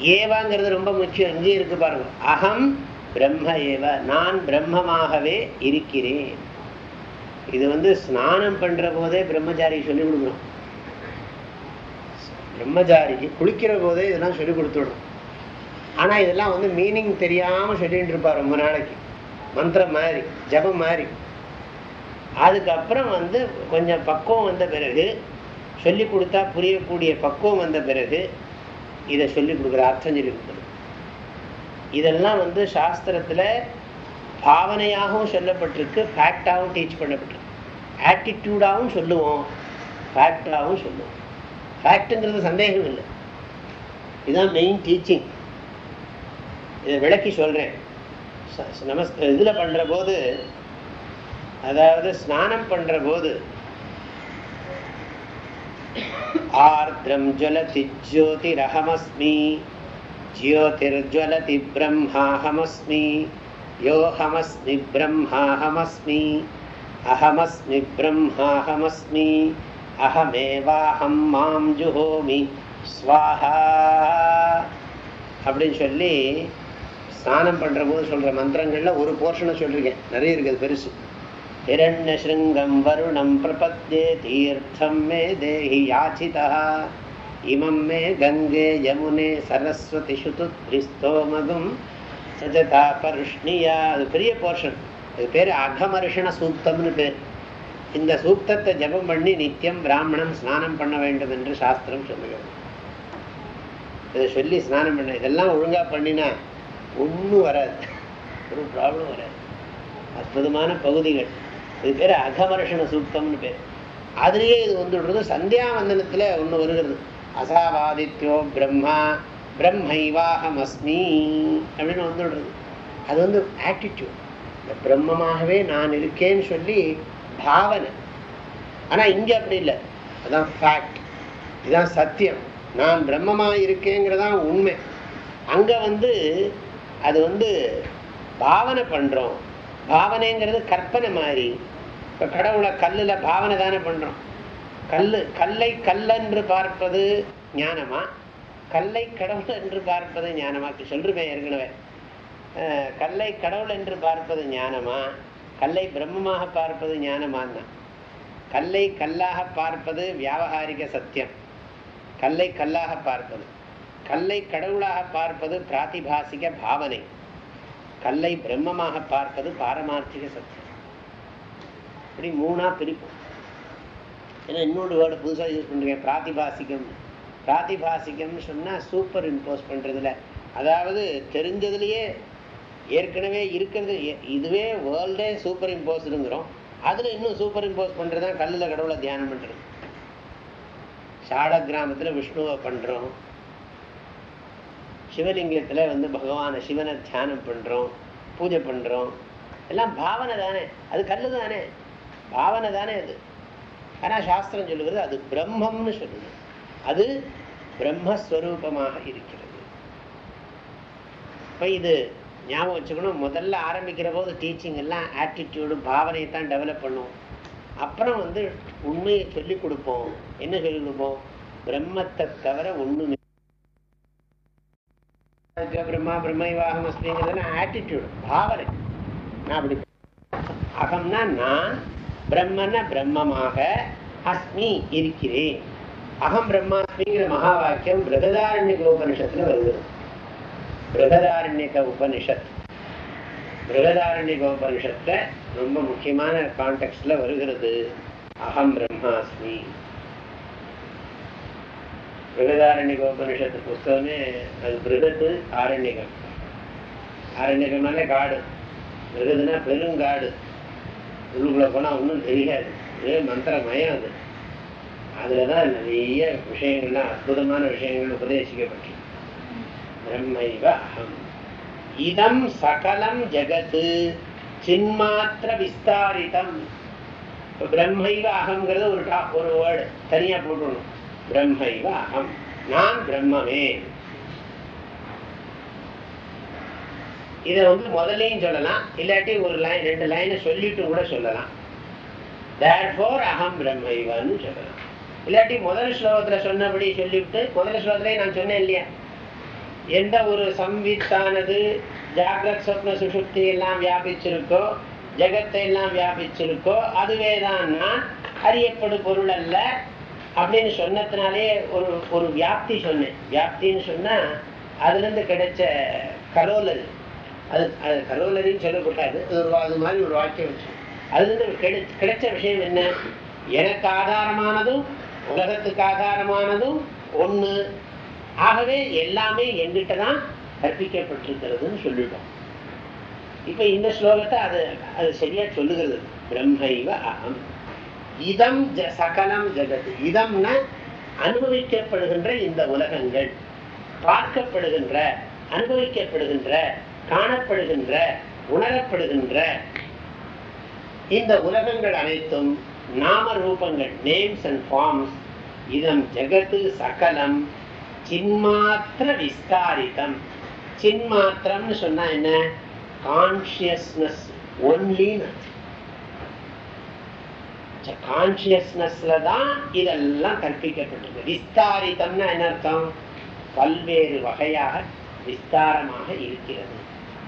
ஏவாங்கிறது ரொம்ப முக்கியம். இங்கே இருக்கு பாருங்க. அகம் பிரம்ம ஏவ. நான் பிரம்மமாகவே இருக்கிறேன். இது வந்து ஸ்நானம் பண்ற போதே பிரம்மச்சாரி சொல்லி கொடுக்கணும். பிரம்மச்சாரிக்கு குளிக்கிற போதே இதெல்லாம் சொல்லி கொடுத்துடும் ஆனா இதெல்லாம் வந்து மீனிங் தெரியாம சொல்லிட்டு இருப்பார் ரொம்ப நாளைக்கு. மந்திரம் மாதிரி ஜபம் மாதிரி. அதுக்கப்புறம் வந்து கொஞ்சம் பக்குவம் வந்த பிறகு சொல்லி கொடுத்தா புரியக்கூடிய பக்குவம் வந்த பிறகு இதை சொல்லி கொடுக்குற அர்த்தம் சொல்லி கொடுக்குறது இதெல்லாம் வந்து சாஸ்திரத்தில் பாவனையாகவும் சொல்லப்பட்டிருக்கு ஃபேக்டாகவும் டீச் பண்ணப்பட்டிருக்கு. ஆட்டிடியூடாகவும் சொல்லுவோம் ஃபேக்டாகவும் சொல்லுவோம். ஃபேக்ட்டுங்கிறது சந்தேகம் இல்லை. இதுதான் மெயின் டீச்சிங் இதை விளக்கி சொல்கிறேன் ச- நமஸ் இதில் பண்ணுற போது அதாவது ஸ்நானம் பண்ணுற போது ஆர்திரம் ஜுவலதி ஜோதிரஹமஸ்மி ஜோதிர்ஜுவலதி பிரம்மாஹமஸ்மி யோஹமஸ்மி பிரம்மாஹமஸ்மி அஹமஸ்மி பிரம்மாஹமஸ்மி அகமேவாஹம் மாம் ஜுஹோமி ஸ்வாஹா. அப்படின்னு சொல்லி ஸ்நானம் பண்ணுற போது சொல்கிற மந்திரங்களில் ஒரு போர்ஷனை சொல்லியிருக்கேன் நிறைய இருக்குது பெருசு. हिरण्यशृङ्गं वरुणं प्रपद्ये तीर्थं मे देहि याचितः इमं मे गङ्गे यमुने सरस्वति சுதுத்ரிஸ்தோமகும் சஜதா பருஷ்ணியா அது பெரிய போர்ஷன் அது பேர் அகமர்ஷண சூக்தம்னு பேர் இந்த சூக்தத்தை ஜபம் பண்ணி நித்தியம் பிராமணன் ஸ்நானம் பண்ண வேண்டும் என்று சாஸ்திரம் சொல்லுகிறது இதை சொல்லி ஸ்நானம் பண்ண இதெல்லாம் ஒழுங்கா பண்ணினா ஒன்றும் வராது ஒரு ப்ராப்ளம் வராது அற்புதமான பகுதிகள் இது பேர் அகமர்ஷண சூக்தம்னு பேர். அதுலேயே இது வந்துடுறது சந்தியாவந்தனத்தில் ஒன்று வருகிறது. அசாவாதித்யோ பிரம்மா பிரம்மைவாகமஸ்மி அப்படின்னு வந்துடுறது. அது வந்து ஆட்டிடியூட் இந்த பிரம்மமாகவே நான் இருக்கேன்னு சொல்லி பாவனை. ஆனால் இங்கே அப்படி இல்லை. அதுதான் ஃபேக்ட் இதுதான் சத்தியம். நான் பிரம்மமாக இருக்கேங்கிறதான் உண்மை. அங்கே வந்து அது வந்து பாவனை பண்ணுறோம் பாவனைங்கிறது கற்பனை மாதிரி. இப்போ கடவுளை கல்லில் பாவனை தானே பண்ணுறோம் கல் கல்லை கல்லென்று பார்ப்பது ஞானமா? கல்லை கடவுள் என்று பார்ப்பது ஞானமா? சொல்றேன் ஏற்கனவே. கல்லை கடவுள் என்று பார்ப்பது ஞானமா? கல்லை பிரம்மமாக பார்ப்பது ஞானமான்னா? கல்லை கல்லாக பார்ப்பது வியாபகாரிக சத்தியம். கல்லை கல்லாக பார்ப்பது. கல்லை கடவுளாக பார்ப்பது பிராத்திபாசிக பாவனை. கல்லை பிரம்மமாக பார்ப்பது பாரமார்த்திக சத்தியம். இப்படி மூணாக பிரிப்போம். ஏன்னா இன்னொரு வேர்டு புதுசாக யூஸ் பண்ணுறேன் பிராத்திபாசிக்கம் பிராத்திபாசிக்கம்னு சொன்னால் சூப்பர் இம்போஸ் பண்ணுறதுல அதாவது தெரிஞ்சதுலேயே ஏற்கனவே இருக்கிறது எ- இதுவே வேர்ல்டே சூப்பர் இம்போஸ்டுங்கிறோம் அதில் இன்னும் சூப்பர் இம்போஸ் பண்ணுறது தான் கல்லில் கடவுளை தியானம் பண்ணுறது சாட கிராமத்தில் விஷ்ணுவை பண்ணுறோம் சிவலிங்கத்தில் வந்து பகவானை சிவனை தியானம் பண்ணுறோம் பூஜை பண்ணுறோம் எல்லாம் பாவனை தானே அது கல்லு தானே பாவனை தானே அது. ஆனால் சாஸ்திரம் சொல்லுகிறது அது பிரம்மம்னு சொல்லுது. அது பிரம்மஸ்வரூபமாக இருக்கிறது. இப்போ இது ஞாபகம் வச்சுக்கணும். முதல்ல ஆரம்பிக்கிற போது டீச்சிங் எல்லாம் ஆட்டிடியூடு பாவனையை தான் டெவலப் பண்ணுவோம் அப்புறம் வந்து உண்மையை சொல்லிக் கொடுப்போம். என்ன சொல்லிக் கொடுப்போம்? பிரம்மத்தை தவிர ஒண்ணுமே பிரம்மா பிரம்மைவாகம் அஸ்மிங்கிறதுலாம் ஆட்டிடியூடு பாவனை. நான் அப்படி அகம்னா நான் பிரம்மன பிரம்மமாக அஸ்மி இருக்கிறேன். அகம் பிரம்மாஸ்மிங்கிற மகா வாக்கியம் பிரகதாரண்யக உபனிஷத்துல வருகிறது பிரகதாரண்யக உபனிஷத் பிரகதாரண்யக உபனிஷத்துல ரொம்ப முக்கியமான கான்டெக்ட்ல வருகிறது. அகம் பிரம்மாஸ்மி. பிரகதாரண்யக உபனிஷத்து புஸ்தகமே அது பிரகது ஆரண்யகம். ஆரண்யகம்னாலே காடு. பிருகதுனா பெருங்காடு. உள்ளுக்குள்ள போனால் ஒன்றும் தெரியாது. ஒரே மந்திரமயம் அது. அதில் தான் நிறைய விஷயங்கள்லாம் அற்புதமான விஷயங்கள் உபதேசிக்கப்பட்டு பிரம்மைவ அகம் இதம் சகலம் ஜகத்து சின்மாத்திர விஸ்தாரிதம். இப்போ பிரம்மைவ அகங்கிறது ஒரு டாப் ஒரு வேர்டு தனியாக போட்டுடணும் பிரம்மைவ அகம் நான் பிரம்மமே. இதை வந்து முதல்லையும் சொல்லலாம் இல்லாட்டி ஒரு லைன் ரெண்டு லைனை சொல்லிட்டு கூட சொல்லலாம். தேர்ஃபோர் அகம் பிரம்மைவான்னு சொல்லலாம். இல்லாட்டி முதல் ஸ்லோகத்தில் சொன்னபடி சொல்லிவிட்டு முதல் ஸ்லோகத்திலே நான் சொன்னேன் இல்லையா? எந்த ஒரு சம்வித்தானது ஜாகிரத் சொப்ன சுசுப்தி எல்லாம் வியாபிச்சிருக்கோ ஜெகத்தை எல்லாம் வியாபிச்சிருக்கோ அதுவே தான் நான் அறியப்படு பொருள் அல்ல அப்படின்னு சொன்னதுனாலே ஒரு ஒரு வியாப்தி சொன்னேன். வியாப்தின்னு சொன்னா அதுல இருந்து கிடைச்ச அது அது அது கரோலரின்னு சொல்லக்கூடாது அது மாதிரி ஒரு வாக்கியம் வச்சு. அதுல இருந்து கிடை- கிடைச்ச விஷயம் என்ன? எனக்கு ஆதாரமானதும் உலகத்துக்கு ஆதாரமானதும் ஒண்ணு. ஆகவே எல்லாமே எங்கிட்ட தான் கற்பிக்கப்பட்டிருக்கிறதுன்னு சொல்லிட்டோம். இப்ப இந்த ஸ்லோகத்தை அது அது சரியா சொல்லுகிறது. பிரம்மைவ அகம் இதம் ஜ சகலம் ஜெகத். இதம்னா அனுபவிக்கப்படுகின்ற இந்த உலகங்கள் பார்க்கப்படுகின்ற அனுபவிக்கப்படுகின்ற காணப்படுகின்ற உணரப்படுகின்ற இந்த உலகங்கள் அனைத்தும் நாம ரூபங்கள் நேம்ஸ் அண்ட் ஃபார்ம்ஸ் இதம் ஜெகத்து சகலம் சின்மாத்திர விஸ்தாரிதம். சின்மாத்திரம்னு சொன்னா என்ன? கான்சியஸ்னஸ் ஒன்லின்னு கான்சியஸ்னஸ்ல தான் இதெல்லாம் கற்பிக்கப்பட்டிருக்கு. விஸ்தாரித்தம்னா என்ன அர்த்தம்? பல்வேறு வகையாக விஸ்தாரமாக இருக்கிறது.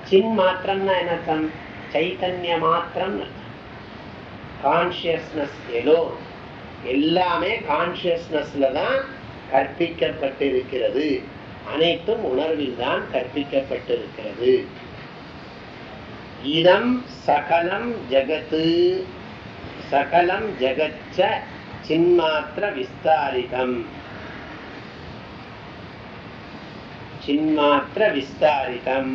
சின் மாத்திரம்னா என்ன அர்த்தம். சைத்தன்ய மாத்திரம் கான்சியஸ்னஸ் எலோ எல்லாமே கான்சியஸ்னஸ்ல தான் கற்பிக்கப்பட்டிருக்கிறது. அனைத்தும் உணர்வில் தான் கற்பிக்கப்பட்டிருக்கிறது. இதம் சகலம் ஜகத்து சகலம் ஜகச்ச சின்மாத்திர விஸ்தாரிதம். சின்மாத்திர விஸ்தாரிதம்.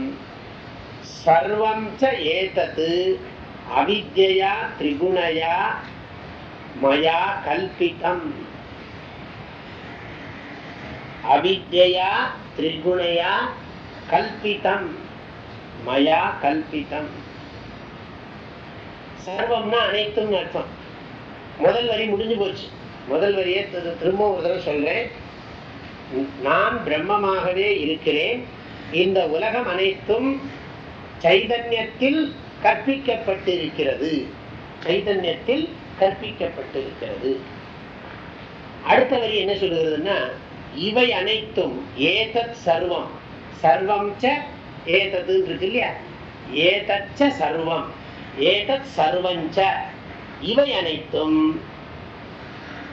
சர்வம் ச ஏதத் அவித்யா திரிகுணயா மயா கல்பிதம். அவித்யா திரிகுணயா கல்பிதம். மயா கல்பிதம். சர்வம்னா அனைத்தும் அர்த்தம். முதல் வரி முடிஞ்சு போச்சு. முதல் வரியை திரும்ப ஒரு தடவை சொல்றேன். நான் பிரம்மமாகவே இருக்கிறேன். இந்த உலகம் அனைத்தும் சைதன்யத்தில் கற்பிக்கப்பட்டிருக்கிறது. சைதன்யத்தில் கற்பிக்கப்பட்டிருக்கிறது. அடுத்த வரி என்ன சொல்லுகிறதுன்னா இவை அனைத்தும் ஏதத் சர்வம். சர்வம் ச ஏதது இருக்கு இல்லையா ஏதச்ச சர்வம். ஏதத் சர்வஞ்ச. இவை அனைத்தும்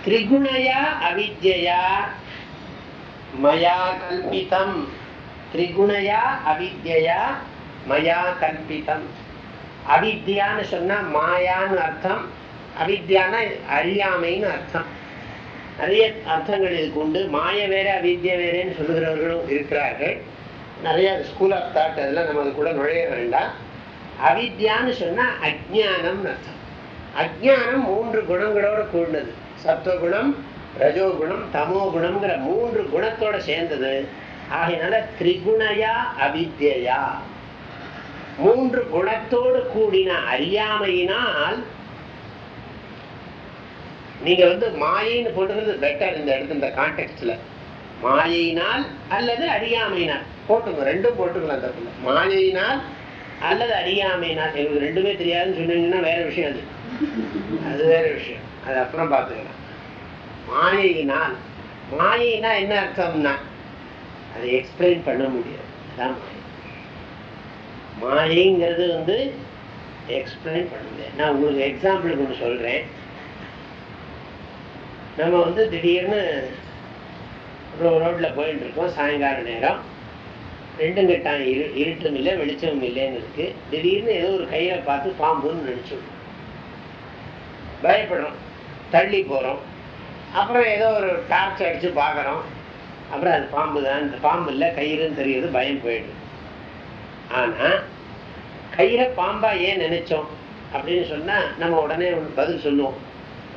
திரிகுணையா அவித்யா மயா கல்பிதம். திரிகுணையா அவித்யா மயா கல்பிதம் அவித்யான்னு சொன்னா மாயான்னு அர்த்தம் அவித்யான்னா அறியாமைன்னு அர்த்தம். நிறைய அர்த்தங்கள் இதுக்கு உண்டு. மாய வேற அவித்யா வேறேன்னு சொல்லுகிறவர்களும் இருக்கிறார்கள். நிறைய ஸ்கூல் ஆஃப் தாட் அதெல்லாம் நம்ம கூட நுழைய வேண்டாம். அவித்யான்னு சொன்னா அஜானம்னு அர்த்தம். அஜ்ஞானம் மூன்று குணங்களோட கூடினது. சத்துவகுணம் ரஜோகுணம் தமோ குணம்ங்கிற மூன்று குணத்தோட சேர்ந்தது. ஆகையினால திரிகுணயா அவித்யா மூன்று குணத்தோடு கூடின அறியாமையினால் நீங்க வந்து மாயைன்னு போட்டுறது பெட்டர் இந்த இடத்துல இந்த கான்டெக்ட்ல மாயையினால் அல்லது அறியாமையினால். போட்டுங்க ரெண்டும் போட்டுக்கலாம் தப்புல மாயையினால் அல்லது அறியாமையினால். எங்களுக்கு ரெண்டுமே தெரியாதுன்னு சொன்னீங்கன்னா வேற விஷயம் அது. அது வேற விஷயம். அது அப்புறம் பார்த்துக்கலாம். மாயையினால் மாயைனா என்ன அர்த்தம்னா அதை எக்ஸ்பிளைன் பண்ண முடியாது. அதான் மாயைங்கிறது வந்து எக்ஸ்பிளைன் பண்ண நான் உங்களுக்கு எக்ஸாம்பிளுக்கு ஒன்று சொல்கிறேன் நம்ம வந்து திடீர்னு ரோ- ரோட்ல போயிட்டு இருக்கோம். சாயங்கால நேரம். ரெண்டும் கட்டான் இரு இருட்டும் இல்லை வெளிச்சமும் இல்லைன்னு இருக்குது திடீர்னு ஏதோ ஒரு கையை பார்த்து பாம்புன்னு நினைச்சிடும் பயப்படுறோம். தள்ளி போகிறோம் அப்புறம் ஏதோ ஒரு டார்ச் அடித்து பார்க்குறோம். அப்புறம் அது பாம்பு தான் அந்த பாம்பு இல்லை கயிறுன்னு தெரியுது. பயம் போயிடுது. ஆனா கயிறை பாம்பா ஏன் நினைச்சோம் அப்படின்னு சொன்னா நம்ம உடனே பதில் சொல்லுவோம்.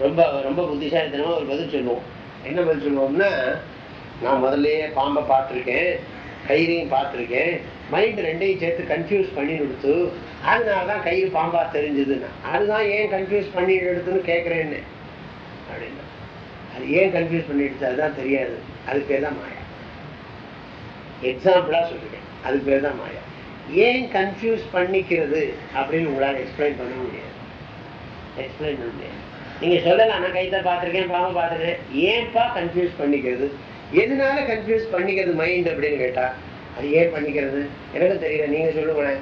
ரொம்ப ரொம்ப புத்திசாலித்தனமா ஒரு பதில் சொல்லுவோம். என்ன பதில் சொல்லுவோம்னா நான் முதல்லயே பாம்பை பார்த்துருக்கேன் கயிறையும் பார்த்துருக்கேன் மைண்ட் ரெண்டையும் சேர்த்து கன்ஃபியூஸ் பண்ணி கொடுத்து அதனால தான் கயிறு பாம்பா தெரிஞ்சதுன்னா. அதுதான் ஏன் கன்ஃபியூஸ் பண்ணி எடுத்துன்னு கேட்குறேன்னு. அப்படின்னா அது ஏன் கன்ஃபியூஸ் பண்ணி எடுத்து அதுதான் தெரியாது. அதுக்கு பேர் தான் மாயா. எக்ஸாம்பிளா சொல்லிட்டேன். அதுக்கு பேர் தான் மாயா. ஏன் கன்ஃபியூஸ் பண்ணிக்கிறது அப்படின்னு உங்களால் எக்ஸ்பிளைன் பண்ண முடியாது. எக்ஸ்பிளைன் பண்ண முடியாது. நீங்கள் சொல்லலாம் நான் கைத்தை பார்த்துருக்கேன் பாம்பை பார்த்துருக்கேன் ஏன்பா கன்ஃபியூஸ் பண்ணிக்கிறது? எதனால கன்ஃபியூஸ் பண்ணிக்கிறது மைண்ட் அப்படின்னு கேட்டால் அது ஏன் பண்ணிக்கிறது? எனக்கும் தெரியல நீங்கள் சொல்லுங்களேன்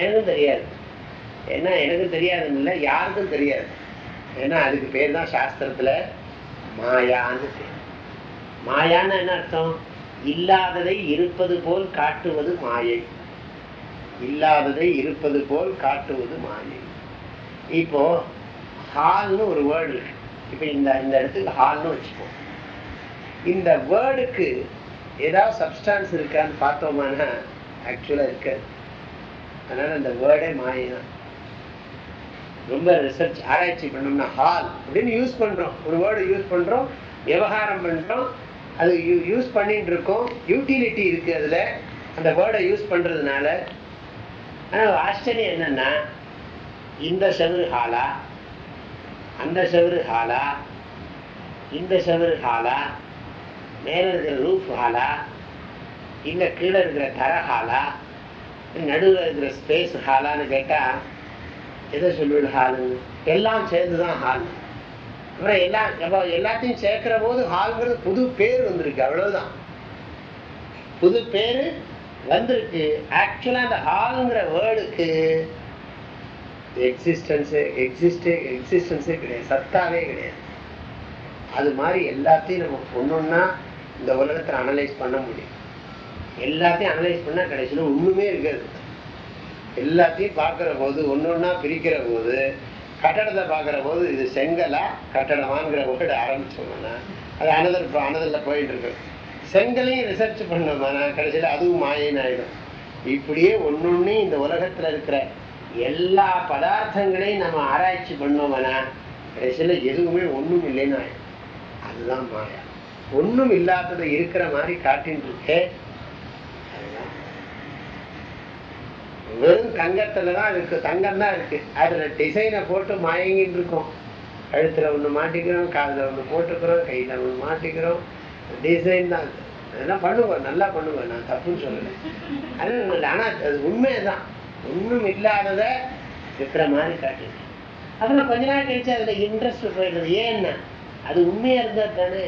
எனக்கும் தெரியாது. ஏன்னா எனக்கும் தெரியாதுன்னு இல்லை யாருக்கும் தெரியாது. ஏன்னா அதுக்கு பேர் தான் சாஸ்திரத்தில் மாயான்னு பேர். மாயான்னு என்ன அர்த்தம்? இல்லாததை இருப்பது போல் காட்டுவது மாயை. இல்லாததை இருப்பது போல் காட்டுவது மாயை. இப்போ ஹால்னு ஒரு வேர்டு இருக்கு. இப்போ இந்த இந்த இடத்துக்கு ஹால்னு வச்சுப்போம். இந்த வேர்டுக்கு ஏதாவது சப்ஸ்டான்ஸ் இருக்கான்னு பார்த்தோமானா ஆக்சுவலா இருக்க அதனால அந்த வேர்டே மாயை தான் ரொம்ப ரிசர்ச் ஆராய்ச்சி பண்ணோம்னா ஹால் அப்படின்னு யூஸ் பண்றோம். ஒரு வேர்டு யூஸ் பண்றோம் விவகாரம் பண்றோம் அது யூஸ் பண்ணிட்டு இருக்கோம் யூட்டிலிட்டி இருக்கு அதுல. அந்த வேர்டை யூஸ் பண்றதுனால. ஆனால் ஆச்சரியம் என்னன்னா இந்த செவரு ஹாலா அந்த செவரு ஹாலா இந்த செவரு ஹாலா மேலே இருக்கிற ரூஃப் ஹாலா இல்லை கீழே இருக்கிற தர ஹாலா நடுவில் இருக்கிற ஸ்பேஸ் ஹாலான்னு கேட்டால் எதை சொல்லுவது ஹாலுன்னு? எல்லாம் சேர்ந்து தான் ஹால். அப்புறம் எல்லா எல்லாத்தையும் சேர்க்கிற போது ஹால்ங்கிறது புது பேர் வந்திருக்கு அவ்வளவுதான். புது பேர் வந்திருக்கு. ஆக்சுவலா அந்த ஹால்ங்கிற வேர்டுக்கு எக்ஸிஸ்டன்ஸே எக்ஸிஸ்டே எக்ஸிஸ்டன்ஸே கிடையாது சத்தாவே கிடையாது. அது மாதிரி எல்லாத்தையும் நம்ம ஒன்னொன்னா இந்த உலகத்தில் அனலைஸ் பண்ண முடியும். எல்லாத்தையும் அனலைஸ் பண்ணால் கடைசியில் ஒன்றுமே இருக்காது. எல்லாத்தையும் பார்க்குற போது ஒன்னொன்னா பிரிக்கிற போது கட்டடத்தை பார்க்குற போது இது செங்கலா கட்டடமாங்கிற வேர்டு ஆரம்பிச்சோம்னா அது அனதர் அனதரில் போயிட்டு இருக்கு. செங்கலையும் ரிசர்ச் பண்ணோம்னா கடைசியில் அதுவும் மாயின்னு ஆயிடும். இப்படியே ஒன்னொன்னு இந்த உலகத்தில் இருக்கிற எல்லா பதார்த்தங்களையும் நம்ம ஆராய்ச்சி பண்ணோம்னா கடைசியில் எதுவுமே ஒன்றும் இல்லைன்னு ஆயிடும். அதுதான் மாயா. ஒன்றும் இல்லாததை இருக்கிற மாதிரி காட்டின்னு இருக்கேன் வெறும் தங்கத்துல தான் இருக்கு. தங்கம் தான் இருக்கு. அதுல டிசைனை போட்டு மயங்கிட்டு இருக்கோம். கழுத்துல ஒண்ணு மாட்டிக்கிறோம் காதுல ஒண்ணு போட்டுக்கிறோம் கையில ஒண்ணு மாட்டிக்கிறோம். டிசைன் தான் அதெல்லாம் பண்ணுவோம். நல்லா பண்ணுவோம். நான் தப்புன்னு சொல்லலை. அது இல்லை. ஆனா அது உண்மைதான். ஒன்றும் இல்லாதத இருக்கிற மாதிரி காட்டுது. அப்புறம் கொஞ்ச நாள் கழிச்சு அதுல இன்ட்ரெஸ்ட் போயிடுது. ஏன்னா அது உண்மையா இருந்தா தானே?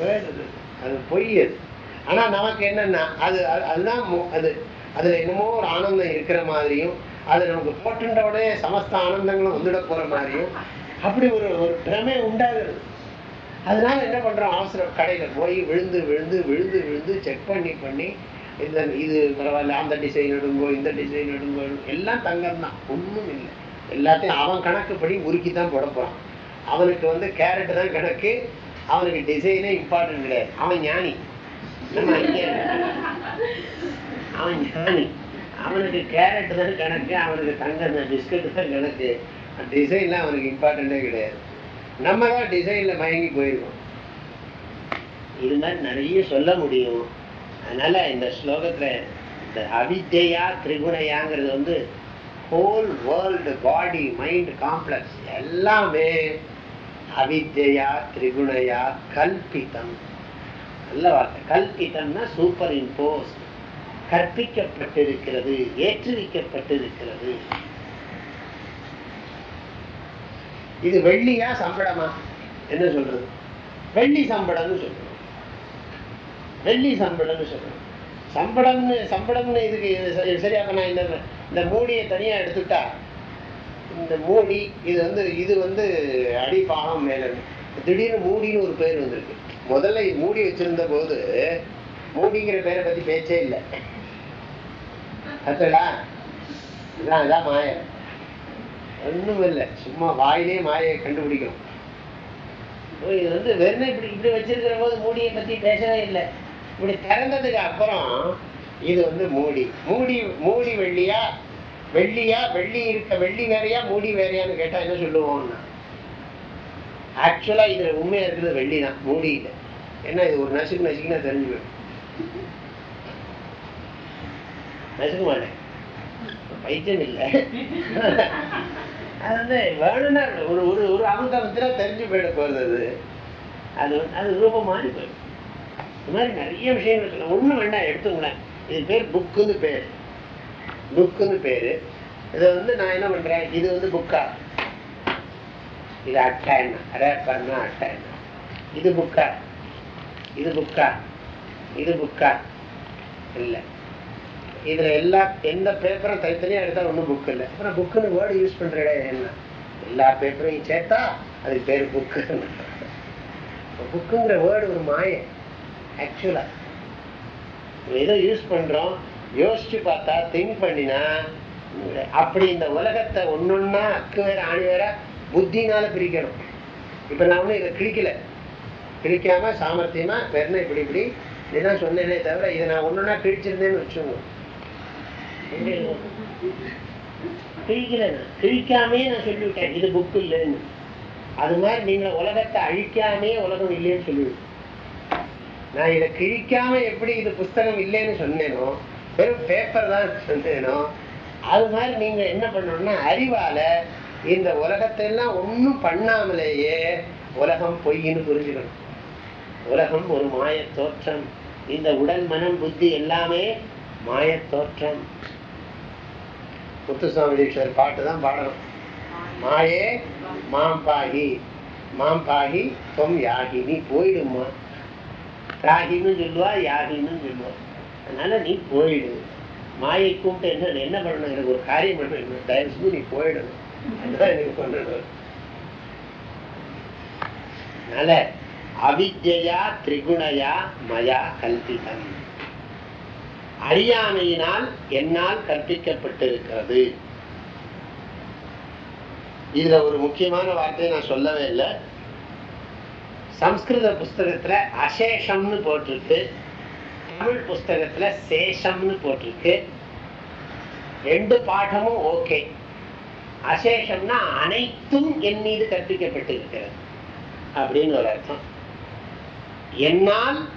போயிடுது. அது பொய் அது. ஆனா நமக்கு என்னன்னா அது அது- அதுதான் அது அதுல என்னமோ ஒரு ஆனந்தம் இருக்கிற மாதிரியும் அது நமக்கு போட்டுன்ற உடனே சமஸ்த ஆனந்தங்களும் வந்துட போற மாதிரியும் அப்படி ஒரு ஒரு பிரமே உண்டாகுது. அதனால என்ன பண்றோம்? அவசரம். கடையில போய் விழுந்து விழுந்து விழுந்து விழுந்து செக் பண்ணி பண்ணி இந்த இது பரவாயில்ல அந்த டிசைன் எடுங்கோ இந்த டிசைன் எடுங்கோ எல்லாம் தங்கம் தான் ஒண்ணும் இல்லை. எல்லாத்தையும் அவன் கணக்குப்படி உருக்கி தான் போட போறான். அவனுக்கு வந்து கேரட் தான் கணக்கு. அவனுக்கு டிசைனே இம்பார்ட்டன்ட் கிடையாது. அவன் ஞானி. நம்ம அவன் ஞானி அவனுக்கு கேரட் தான் கணக்கு அவனுக்கு தங்க பிஸ்கட் தான் கணக்கு. டிசைன்லாம் அவனுக்கு இம்பார்ட்டண்டே கிடையாது. நம்ம தான் டிசைனில் மயங்கி போயிருக்கோம். இது மாதிரி நிறைய சொல்ல முடியும். அதனால இந்த ஸ்லோகத்தில் இந்த அவித்யா திரிகுணையாங்கிறது வந்து whole world body mind complex எல்லாமே அவித்யா திரிகுணையா கல்பித்தம் நல்ல வார்த்தை. கல்பித்தம்னா சூப்பர் இம்போஸ் கற்பிக்கப்பட்டிருக்கிறது ஏற்றுவிக்கப்பட்டிருக்கிறது. இது வெள்ளியா சம்பளமா? என்ன சொல்றது? வெள்ளி சம்பளம்னு சொல்றோம். வெள்ளி சம்பளம்னு சொல்றோம். சம்பளம்னு சம்பளம்னு இதுக்கு சரியாக சரியா நான் இந்த இந்த மூடியை தனியா எடுத்துட்டா? இந்த மூடி இது வந்து இது வந்து அடிப்பாகம் மேலே திடீர்னு மூடின்னு ஒரு பேர் வந்திருக்கு. முதல்ல மூடி வச்சிருந்த போது மூடிங்கிற பேரை பத்தி பேச்சே இல்லை. கத்தடா இதான் இதான் மாயம் ஒன்றும் இல்லை. சும்மா வாயிலே மாயை கண்டுபிடிக்கும் ஓ, இது வந்து வெறும் இப்படி இப்படி வச்சிருக்கிற போது மூடியை பற்றி பேசவே இல்லை. இப்படி திறந்ததுக்கு அப்புறம் இது வந்து மூடி. மூடி மூடி வெள்ளியா? வெள்ளியா? வெள்ளி இருக்க வெள்ளி வேறையா மூடி வேறையான்னு கேட்டால் என்ன சொல்லுவோம்னா? ஆக்சுவலாக இதில் உண்மையாக இருக்கிறது வெள்ளி தான் மூடி இல்லை ஏன்னா இது ஒரு நசுக்கு நசுக்குன்னா தெரிஞ்சுக்கணும் போயிடும் நசுக்க மாட்டேன் பைத்தியம் இல்லை அது வந்து வேணும்னா ஒரு ஒரு ஒரு அமுதத்தில் தெரிஞ்சு போயிட போகுது அது. அது அது ரூபம் மாறி போயிடும். இது மாதிரி நிறைய விஷயங்கள் சொல்லலாம் ஒன்றும் வேண்டாம் எடுத்துங்களேன் இது பேர் புக்குன்னு பேர். புக்குன்னு பேர். இதை வந்து நான் என்ன பண்ணுறேன் இது வந்து புக்கா? இது அட்டை என்ன ரேப்பர்னா அட்டை என்ன இது புக்கா? இது புக்கா? இது புக்கா? இல்லை. இதுல எல்லா எந்த பேப்பரும் தனித்தனியா எடுத்தா ஒண்ணும் புக் இல்லை. அப்புறம் புக்குன்னு வேர்டு யூஸ் இடம் என்ன? எல்லா பேப்பரையும் சேர்த்தா அதுக்கு பேர் புக்கு புக்குங்கிற வேர்டு ஒரு மாய ஆக்சுவலா ஏதோ யூஸ் பண்றோம் யோசிச்சு பார்த்தா திங்க் பண்ணினா அப்படி இந்த உலகத்தை ஒன்னொன்னா அக்கு வேற ஆணி வேற புத்தினால பிரிக்கணும். இப்ப நான் ஒண்ணும் இதை கிழிக்கல. கிழிக்காம சாமர்த்தியமா வெறும் இப்படி இப்படி இதுதான் சொன்னேனே தவிர இதை நான் ஒன்னொன்னா கிழிச்சிருந்தேன்னு வச்சுக்கோங்க? கிழிக்கல நான் கிழிக்காமே நான் சொல்லிவிட்டேன். இது புக் இல்லைன்னு. அது மாதிரி நீங்க உலகத்தை அழிக்காமே உலகம் இல்லைன்னு சொல்லிவிட்டேன். நான் இதை கிழிக்காம எப்படி இது புஸ்தகம் இல்லைன்னு சொன்னேனோ வெறும் பேப்பர் தான் சொன்னேனோ அது மாதிரி நீங்க என்ன பண்ணணும்னா அறிவால இந்த உலகத்தை எல்லாம் ஒன்றும் பண்ணாமலேயே உலகம் பொய்ன்னு புரிஞ்சுக்கணும். உலகம் ஒரு மாயத் தோற்றம். இந்த உடல் மனம் புத்தி எல்லாமே மாய தோற்றம். முத்துசுவாமி தீட்சர் பாட்டு தான் பாடணும். மாயே மாம் பாகி மாம் பாகி தொம் யாகி நீ போயிடுமா? ராகின்னு சொல்லுவா யாகின்னு சொல்லுவா. அதனால நீ போயிடு. மாயை கூப்பிட்டு என்ன என்ன பண்ணணும்? எனக்கு ஒரு காரியம் பண்ணணும். தயவு செஞ்சு நீ போயிடணும் அதுதான் எனக்கு பண்ணணும். அதனால அவித்யா திரிகுணயா மயா கல்பிதம். அறியாமையினால் என்னால் கற்பிக்கப்பட்டிருக்கிறது. இதுல ஒரு முக்கியமான வார்த்தையை நான் சொல்லவே இல்லை. சம்ஸ்கிருத புஸ்தகத்துல அசேஷம்னு போட்டிருக்கு. தமிழ் புஸ்தகத்துல சேஷம்னு போட்டிருக்கு. ரெண்டு பாடமும் ஓகே. அசேஷம்னா அனைத்தும் என் மீது கற்பிக்கப்பட்டிருக்கிறது அப்படின்னு ஒரு அர்த்தம். என்னால்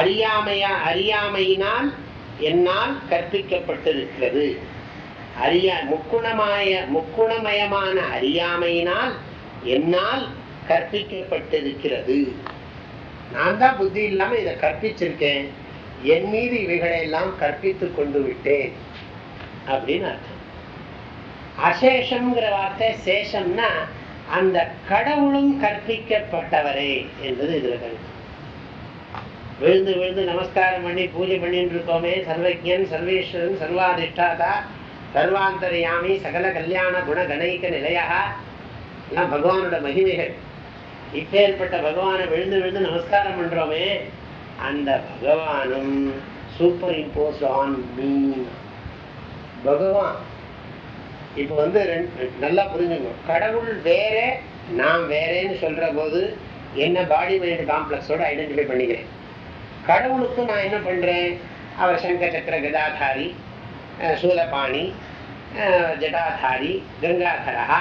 அறியாமையா அறியாமையினால் என்னால் கற்பிக்கப்பட்டிருக்கிறது. அறியா முக்குணமாய முக்குணமயமான அறியாமையினால் என்னால் கற்பிக்கப்பட்டிருக்கிறது. நான் தான் புத்தி இல்லாம இதை கற்பிச்சிருக்கேன். என் மீது இவைகளை எல்லாம் கற்பித்து கொண்டு விட்டேன். அப்படின்னு அர்த்தம். அசேஷம்ங்கிற வார்த்தை சேஷம்னா அந்த கடவுளும் கற்பிக்கப்பட்டவரே என்பது இதுல கருத்து. விழுந்து விழுந்து நமஸ்காரம் பண்ணி பூஜை பண்ணிட்டு இருக்கோமே சர்வஜன் சர்வேஸ்வரன் சர்வாதிஷ்டாதா சர்வாந்தரயாமி சகல கல்யாண குண கணைக்க நிலையா எல்லாம் பகவானோட மகிமைகள். இப்பேற்பட்ட பகவானை விழுந்து விழுந்து நமஸ்காரம் பண்றோமே. அந்த பகவானும் சூப்பர் இம்போஸ் ஆன் மீ பகவான் இப்போ வந்து ரெண்டு- நல்லா புரிஞ்சுங்க. கடவுள் வேற நான் வேறேன்னு சொல்ற போது என்ன பாடி மைண்ட் காம்ப்ளெக்ஸோட ஐடென்டிஃபை பண்ணிக்கிறேன். கடவுளுக்கு நான் என்ன பண்றேன்? அவர் சங்க சக்கர கதாதாரி சூலபாணி ஜடாதாரி கங்காதரா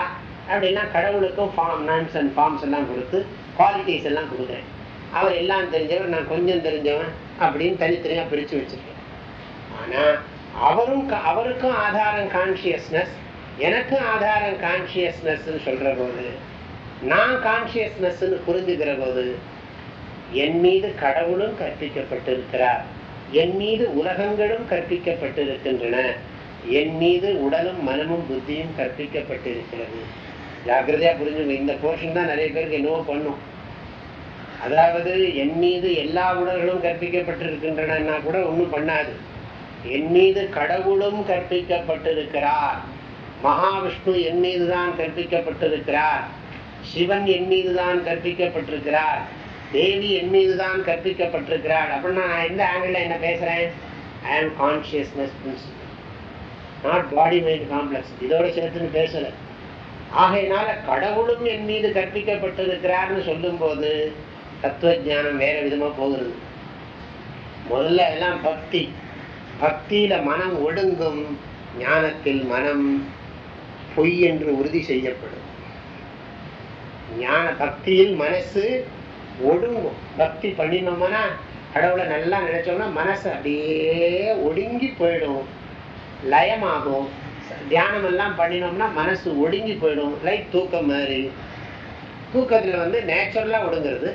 அப்படின்னா கடவுளுக்கும் ஃபார்ம் நான்ஸ் அண்ட் ஃபார்ம்ஸ் எல்லாம் கொடுத்து குவாலிட்டிஸ் எல்லாம் கொடுக்குறேன். அவர் எல்லாம் தெரிஞ்சவர் நான் கொஞ்சம் தெரிஞ்சவன் அப்படின்னு தனித்தனியாக பிரித்து வச்சுருக்கேன். ஆனால் அவரும் அவருக்கும் ஆதாரம் கான்சியஸ்னஸ் எனக்கும் ஆதாரம் கான்சியஸ்னஸ் சொல்கிற போது நான் கான்சியஸ்னஸ் புரிஞ்சுக்கிற போது என் மீது கடவுளும் கற்பிக்கப்பட்டிருக்கிறார். என் மீது உலகங்களும் கற்பிக்கப்பட்டிருக்கின்றன. என் மீது உடலும் மனமும் புத்தியும் கற்பிக்கப்பட்டிருக்கிறது. ஜாக்கிரதையா புரிஞ்சுங்க. இந்த போர்ஷன் தான் நிறைய பேருக்கு என்னவோ பண்ணும். அதாவது என் மீது எல்லா உடல்களும் கற்பிக்கப்பட்டிருக்கின்றன கூட ஒண்ணும் பண்ணாது. என் மீது கடவுளும் கற்பிக்கப்பட்டிருக்கிறார். மகாவிஷ்ணு என் மீதுதான் கற்பிக்கப்பட்டிருக்கிறார். சிவன் என் மீதுதான் கற்பிக்கப்பட்டிருக்கிறார். தேவி என் மீதுதான் கற்பிக்கப்பட்டிருக்கிறாள். அப்படின்னா நான் எந்த ஆங்கிளில் என்ன பேசுறேன்? I am consciousness principle not body mind complex இதோட சேர்த்துன்னு பேசலை. ஆகையினால கடவுளும் என் மீது கற்பிக்கப்பட்டிருக்கிறார்னு சொல்லும்போது தத்துவ ஞானம் வேற விதமா போகிறது. முதல்ல எல்லாம் பக்தி. பக்தியில மனம் ஒடுங்கும் ஞானத்தில் மனம் பொய் என்று உறுதி செய்யப்படும். ஞான பக்தியில் மனசு ஒடுங்கும். பக்தி பண்ணினோம்னா கடவுளை நல்லா நினைச்சோம்னா மனசு அப்படியே ஒடுங்கி போயிடும். லயமாகும். தியானம் எல்லாம் பண்ணினோம்னா மனசு ஒடுங்கி போயிடும். லைக் தூக்கம் மாதிரி. தூக்கத்தில் வந்து நேச்சுரலாக ஒடுங்கிறது.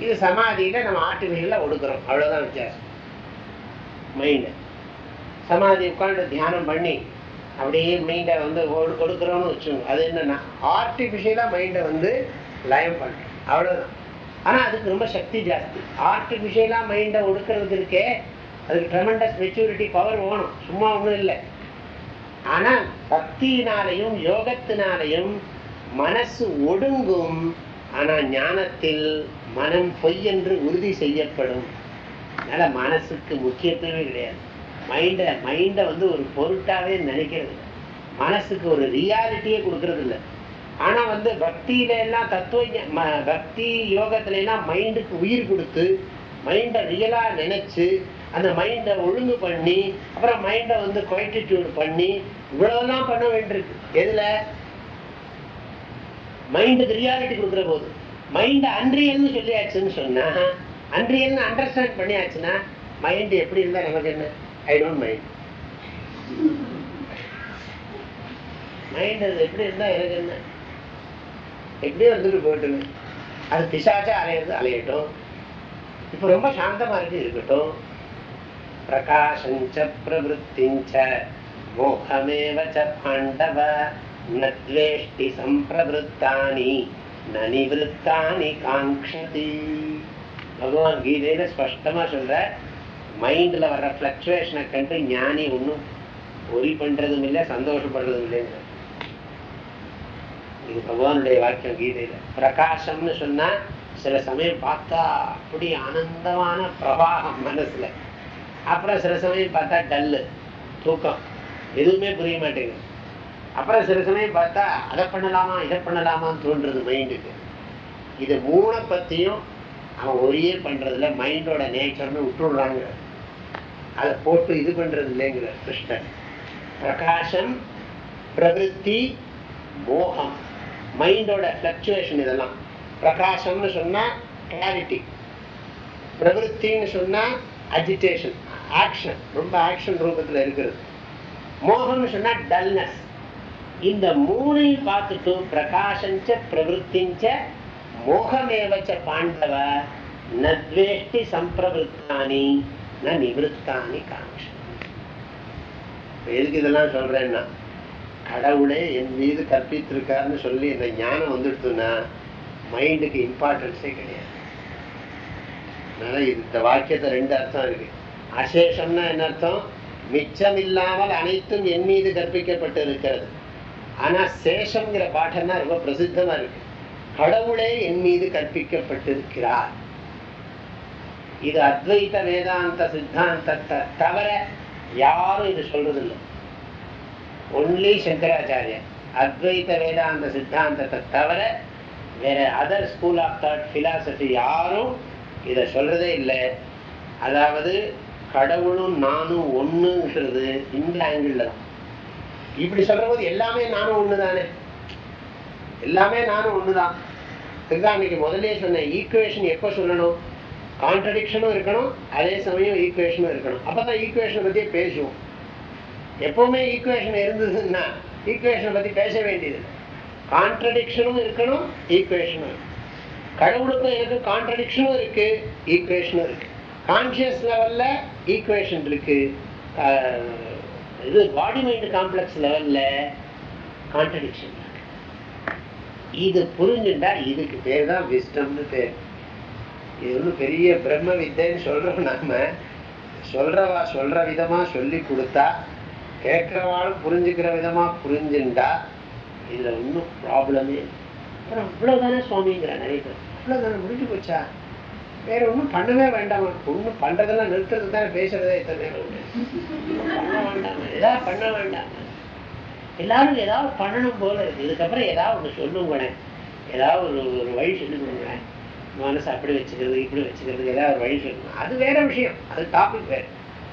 இது சமாதியில நம்ம ஆர்டிபிஷியலா ஒடுக்கிறோம். அவ்வளோதான் வித்தியாசம். மைண்டு சமாதி உட்காந்து தியானம் பண்ணி அப்படியே மைண்டை வந்து ஒடு- கொடுக்குறோன்னு வச்சுக்கோங்க. அது என்னன்னா ஆர்டிஃபிஷியலாக மைண்டை வந்து லயம் பண்ணுறோம் அவ்வளோதான் ஆனால் அதுக்கு ரொம்ப சக்தி ஜாஸ்தி. ஆர்டிஃபிஷியலாக மைண்டை ஒடுக்கிறது இருக்கே அதுக்கு ட்ரெமண்டஸ் மெச்சூரிட்டி பவர் வேணும். சும்மா ஒன்றும் இல்லை. ஆனால் பக்தியினாலையும் யோகத்தினாலையும் மனசு ஒடுங்கும். ஆனால் ஞானத்தில் மனம் பொய் என்று உறுதி செய்யப்படும். அதனால் மனசுக்கு முக்கியத்துவமே கிடையாது. மைண்டை மைண்டை வந்து ஒரு பொருட்டாகவே நினைக்கிறது. மனசுக்கு ஒரு ரியாலிட்டியே கொடுக்கறது இல்லை ஆனா வந்து பக்தியில எல்லாம் தத்துவ பக்தி யோகத்துல எல்லாம் மைண்டுக்கு உயிர் கொடுத்து மைண்டை ரியலா நினைச்சு அந்த மைண்டை ஒழுங்கு பண்ணி அப்புறம் மைண்டை வந்து குவைட்டிடியூட் பண்ணி இவ்வளவுலாம் பண்ண வேண்டியிருக்கு. எதுல? மைண்டுக்கு ரியாலிட்டி கொடுக்குற போது. மைண்டை அன்ரியல்னு சொல்லியாச்சுன்னு சொன்னா அன்ரியல்னு அண்டர்ஸ்டாண்ட் பண்ணியாச்சுன்னா மைண்ட் எப்படி இருந்தா நமக்கு என்ன? ஐ டோன்ட் மைண்ட் மைண்ட் அது எப்படி இருந்தா எனக்கு என்ன? எப்படியே வந்துட்டு போயிட்டுங்க அது பிசாச்சா அலையிறது அலையட்டும். இப்போ ரொம்ப சாந்தமாக இருக்கு இருக்கட்டும். பிரகாசஞ்ச பிரவருத்திஞ்ச மோகமேவச்ச பாண்டவ நத்வேஷ்டி சம்பிரவருத்தானி நனிவிருத்தானி காங்ஷதி பகவான் கீதையில ஸ்பஷ்டமா சொல்ற மைண்ட்ல வர்ற ஃபிளக்சுவேஷனை கண்டு ஞானி ஒன்றும் ஒரி பண்றதும் இல்லை சந்தோஷப்படுறதும் இல்லைங்கிற இது பகவானுடைய வாக்கியம் கீதையில். பிரகாசம்னு சொன்னால் சில சமயம் பார்த்தா அப்படி ஆனந்தமான பிரவாகம் மனசில். அப்புறம் சில சமயம் பார்த்தா டல்லு தூக்கம். எதுவுமே புரிய மாட்டேங்குது. அப்புறம் சில சமயம் பார்த்தா அதை பண்ணலாமா இதை பண்ணலாமான்னு தோன்றுறது மைண்டுக்கு இது மூணை பற்றியும் அவன் ஒரே பண்றதுல மைண்டோட நேச்சர்னு விட்டுடுறாங்க. அதை போட்டு இது பண்ணுறது இல்லைங்கிற கிருஷ்ணன். பிரகாசம் பிரவருத்தி மோகம். மைண்டோட ஃப்ளக்சுவேஷன் இதெல்லாம். பிரகாசம்னு சொன்னால் கிளாரிட்டி பிரவருத்தின்னு சொன்னால் அஜிடேஷன் ஆக்ஷன் ரொம்ப ஆக்ஷன் ரூபத்தில் இருக்கிறது மோகம்னு சொன்னால் டல்னஸ் இந்த மூணையும் பார்த்துட்டு பிரகாசஞ்ச பிரவருத்திஞ்ச மோகமேவச்ச பாண்டவ நத்வேஷ்டி சம்பிரவருத்தானி ந நிவத்தானி காங்க்ஷன் எதுக்கு இதெல்லாம் சொல்றேன்னா கடவுளே என் மீது கற்பித்திருக்காருன்னு சொல்லி இந்த ஞானம் வந்துடுத்துன்னா மைண்டுக்கு இம்பார்ட்டன்ஸே கிடையாது. அதனால் இந்த வாக்கியத்தை ரெண்டு அர்த்தம் இருக்கு. அசேஷம்னா என்ன அர்த்தம்? மிச்சம் இல்லாமல் அனைத்தும் என் மீது கற்பிக்கப்பட்டு இருக்கிறது ஆனால் சேஷம்ங்கிற பாட்டம்னா ரொம்ப பிரசித்தமா இருக்கு. கடவுளே என் மீது கற்பிக்கப்பட்டிருக்கிறார். இது அத்வைத வேதாந்த சித்தாந்தத்தை தவிர யாரும் இது சொல்றதில்லை. ஒன்லி சங்கராச்சாரியர் அத்வைத வேதாந்த சித்தாந்தத்தை தவிர வேற other school of thought philosophy யாரும் இதை சொல்றதே இல்லை. அதாவது கடவுளும் நானும் ஒண்ணுங்கிறது இந்த ஆங்கிள் தான். இப்படி சொல்ற போது எல்லாமே நானும் ஒண்ணுதானே? எல்லாமே நானும் ஒண்ணுதான். இதுதான் அன்னைக்கு முதலே சொன்னேன் ஈக்குவேஷன் எப்ப சொல்லணும்? கான்ட்ரடிக்ஷனும் இருக்கணும் அதே சமயம் ஈக்குவேஷனும் இருக்கணும். அப்பதான் ஈக்குவேஷனை பத்தியே பேசுவோம். எப்பவுமே ஈக்குவேஷன் இருந்ததுன்னா ஈக்குவேஷனை பற்றி பேச வேண்டியது. கான்ட்ரடிக்ஷனும் இருக்கணும் ஈக்குவேஷனும் கடவுளுக்கும் எனக்கு கான்ட்ரடிக்ஷனும் இருக்கு ஈக்குவேஷனும் இருக்கு. கான்சியஸ் லெவல்ல ஈக்குவேஷன் இருக்கு. இது பாடி மைண்ட் காம்ப்ளெக்ஸ் லெவல்ல கான்ட்ரடிக்ஷன் இருக்கு. இது புரிஞ்சுட்டா இதுக்கு பேர் தான் விஸ்டம்னு பேர். இது வந்து பெரிய பிரம்ம வித்தைன்னு சொல்றோம் நாம. சொல்றவா சொல்ற விதமா சொல்லி கொடுத்தா கேட்கிறவாளும் புரிஞ்சுக்கிற விதமா புரிஞ்சுண்டா இதுல ஒன்றும் ப்ராப்ளமே அப்புறம் இவ்வளவுதானே சுவாமிங்கிற நிறைய பேர். இவ்வளவுதானே முடிஞ்சு போச்சா? வேற ஒன்றும் பண்ணவே வேண்டாம். ஒன்றும் பண்றதெல்லாம் நிறுத்துறது தானே பேசுறதே இத்தனை உண்டு. பண்ண வேண்டாமா. ஏதாவது பண்ண வேண்டாம். எல்லாரும் ஏதாவது பண்ணணும் போல இருக்கு. இதுக்கப்புறம் ஏதாவது ஒன்று சொல்லுங்களேன் ஏதாவது ஒரு ஒரு வழி சொல்லி கொடுங்களேன் மனசு அப்படி வச்சுக்கிறது இப்படி வச்சுக்கிறது ஏதாவது ஒரு வழி சொல்லணும் அது வேற விஷயம். அது டாபிக் வேறு.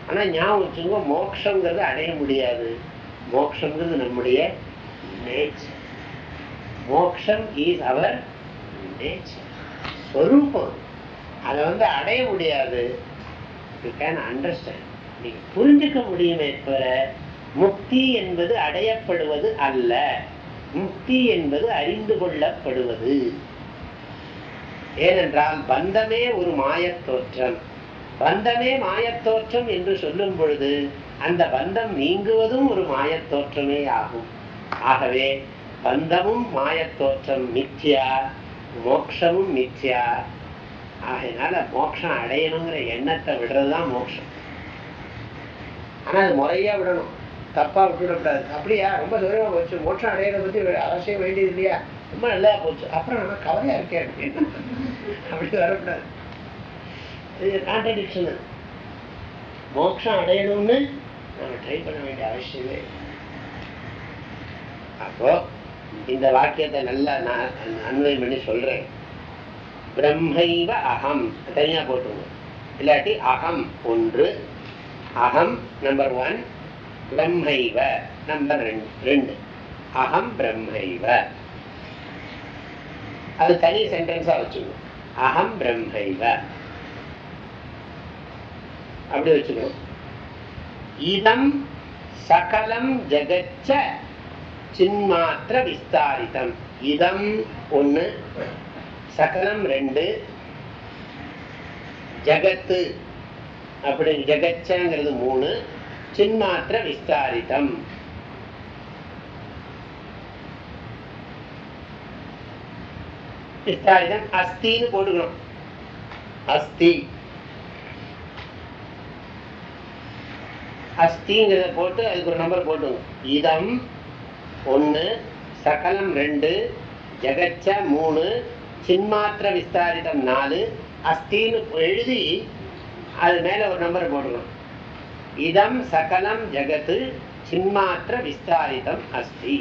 ஆனால் ஞாபகம் வச்சுங்க மோட்சங்கிறது அடைய முடியாது. மோக்ஷங்கிறது நம்முடைய நேச்சர் மோக்ஷம் இஸ் அவர் நேச்சர் ஸ்வரூபம். அதை வந்து அடைய முடியாது. யூ கேன் அண்டர்ஸ்டாண்ட் நீங்கள் புரிஞ்சுக்க முடியுமே தவிர முக்தி என்பது அடையப்படுவது அல்ல. முக்தி என்பது அறிந்து கொள்ளப்படுவது. ஏனென்றால் பந்தமே ஒரு மாயத் தோற்றம். பந்தமே மாயத்தோற்றம் என்று சொல்லும் பொழுது அந்த பந்தம் நீங்குவதும் ஒரு மாயத்தோற்றமே ஆகும். ஆகவே பந்தமும் மாயத்தோற்றம் மித்யா மோக்ஷமும் மித்யா ஆகையினால மோட்சம் அடையணுங்கிற எண்ணத்தை விடுறதுதான் மோட்சம் ஆனா அது முறையா விடணும். தப்பா விட்டுவிடக்கூடாது அப்படியா? ரொம்ப தூரமா போச்சு. மோட்சம் அடையிறத பத்தி அவசியம் வேண்டியது இல்லையா? ரொம்ப நல்லா போச்சு. அப்புறம் நம்ம கவலையா இருக்கேன். அப்படின்னு அப்படி வரக்கூடாது. இது கான்ட்ரடிக்ஷன் மோட்சம் அடையணும்னு நம்ம ட்ரை பண்ண வேண்டிய அவசியமே அப்போ இந்த வாக்கியத்தை நல்லா நான் அன்வயம் பண்ணி சொல்றேன். பிரம்மைவ அகம். தனியா போட்டுருங்க. இல்லாட்டி அகம் ஒன்று அகம் நம்பர் ஒன் பிரம்மைவ நம்பர் ரெண்டு ரெண்டு. அகம் பிரம்மைவ. அது தனி சென்டென்ஸா வச்சுக்கணும். அகம் பிரம்மைவ. அப்படி வச்சுக்கணும் இதம் சகலம் ஜெகச்ச சின்மாத்திர விஸ்தாரிதம் இதம் ஒண்ணு சகலம் ரெண்டு ஜகத்து அப்படி ஜெகச்சங்கிறது மூணு சின்மாத்திர விஸ்தாரிதம் விஸ்தாரிதம் அஸ்தின்னு போட்டுக்கணும் அஸ்தி அஸ்திங்கிறத போட்டு அதுக்கு ஒரு நம்பர் போட்டுங்க. இதம் ஒன்று சகலம் ரெண்டு ஜெகச்ச மூணு சின்மாத்திர விஸ்தாரிதம் நாலு அஸ்தின்னு எழுதி அது மேலே ஒரு நம்பர் போடணும் இதம் சகலம் ஜெகத்து சின்மாத்திர விஸ்தாரிதம் அஸ்தி.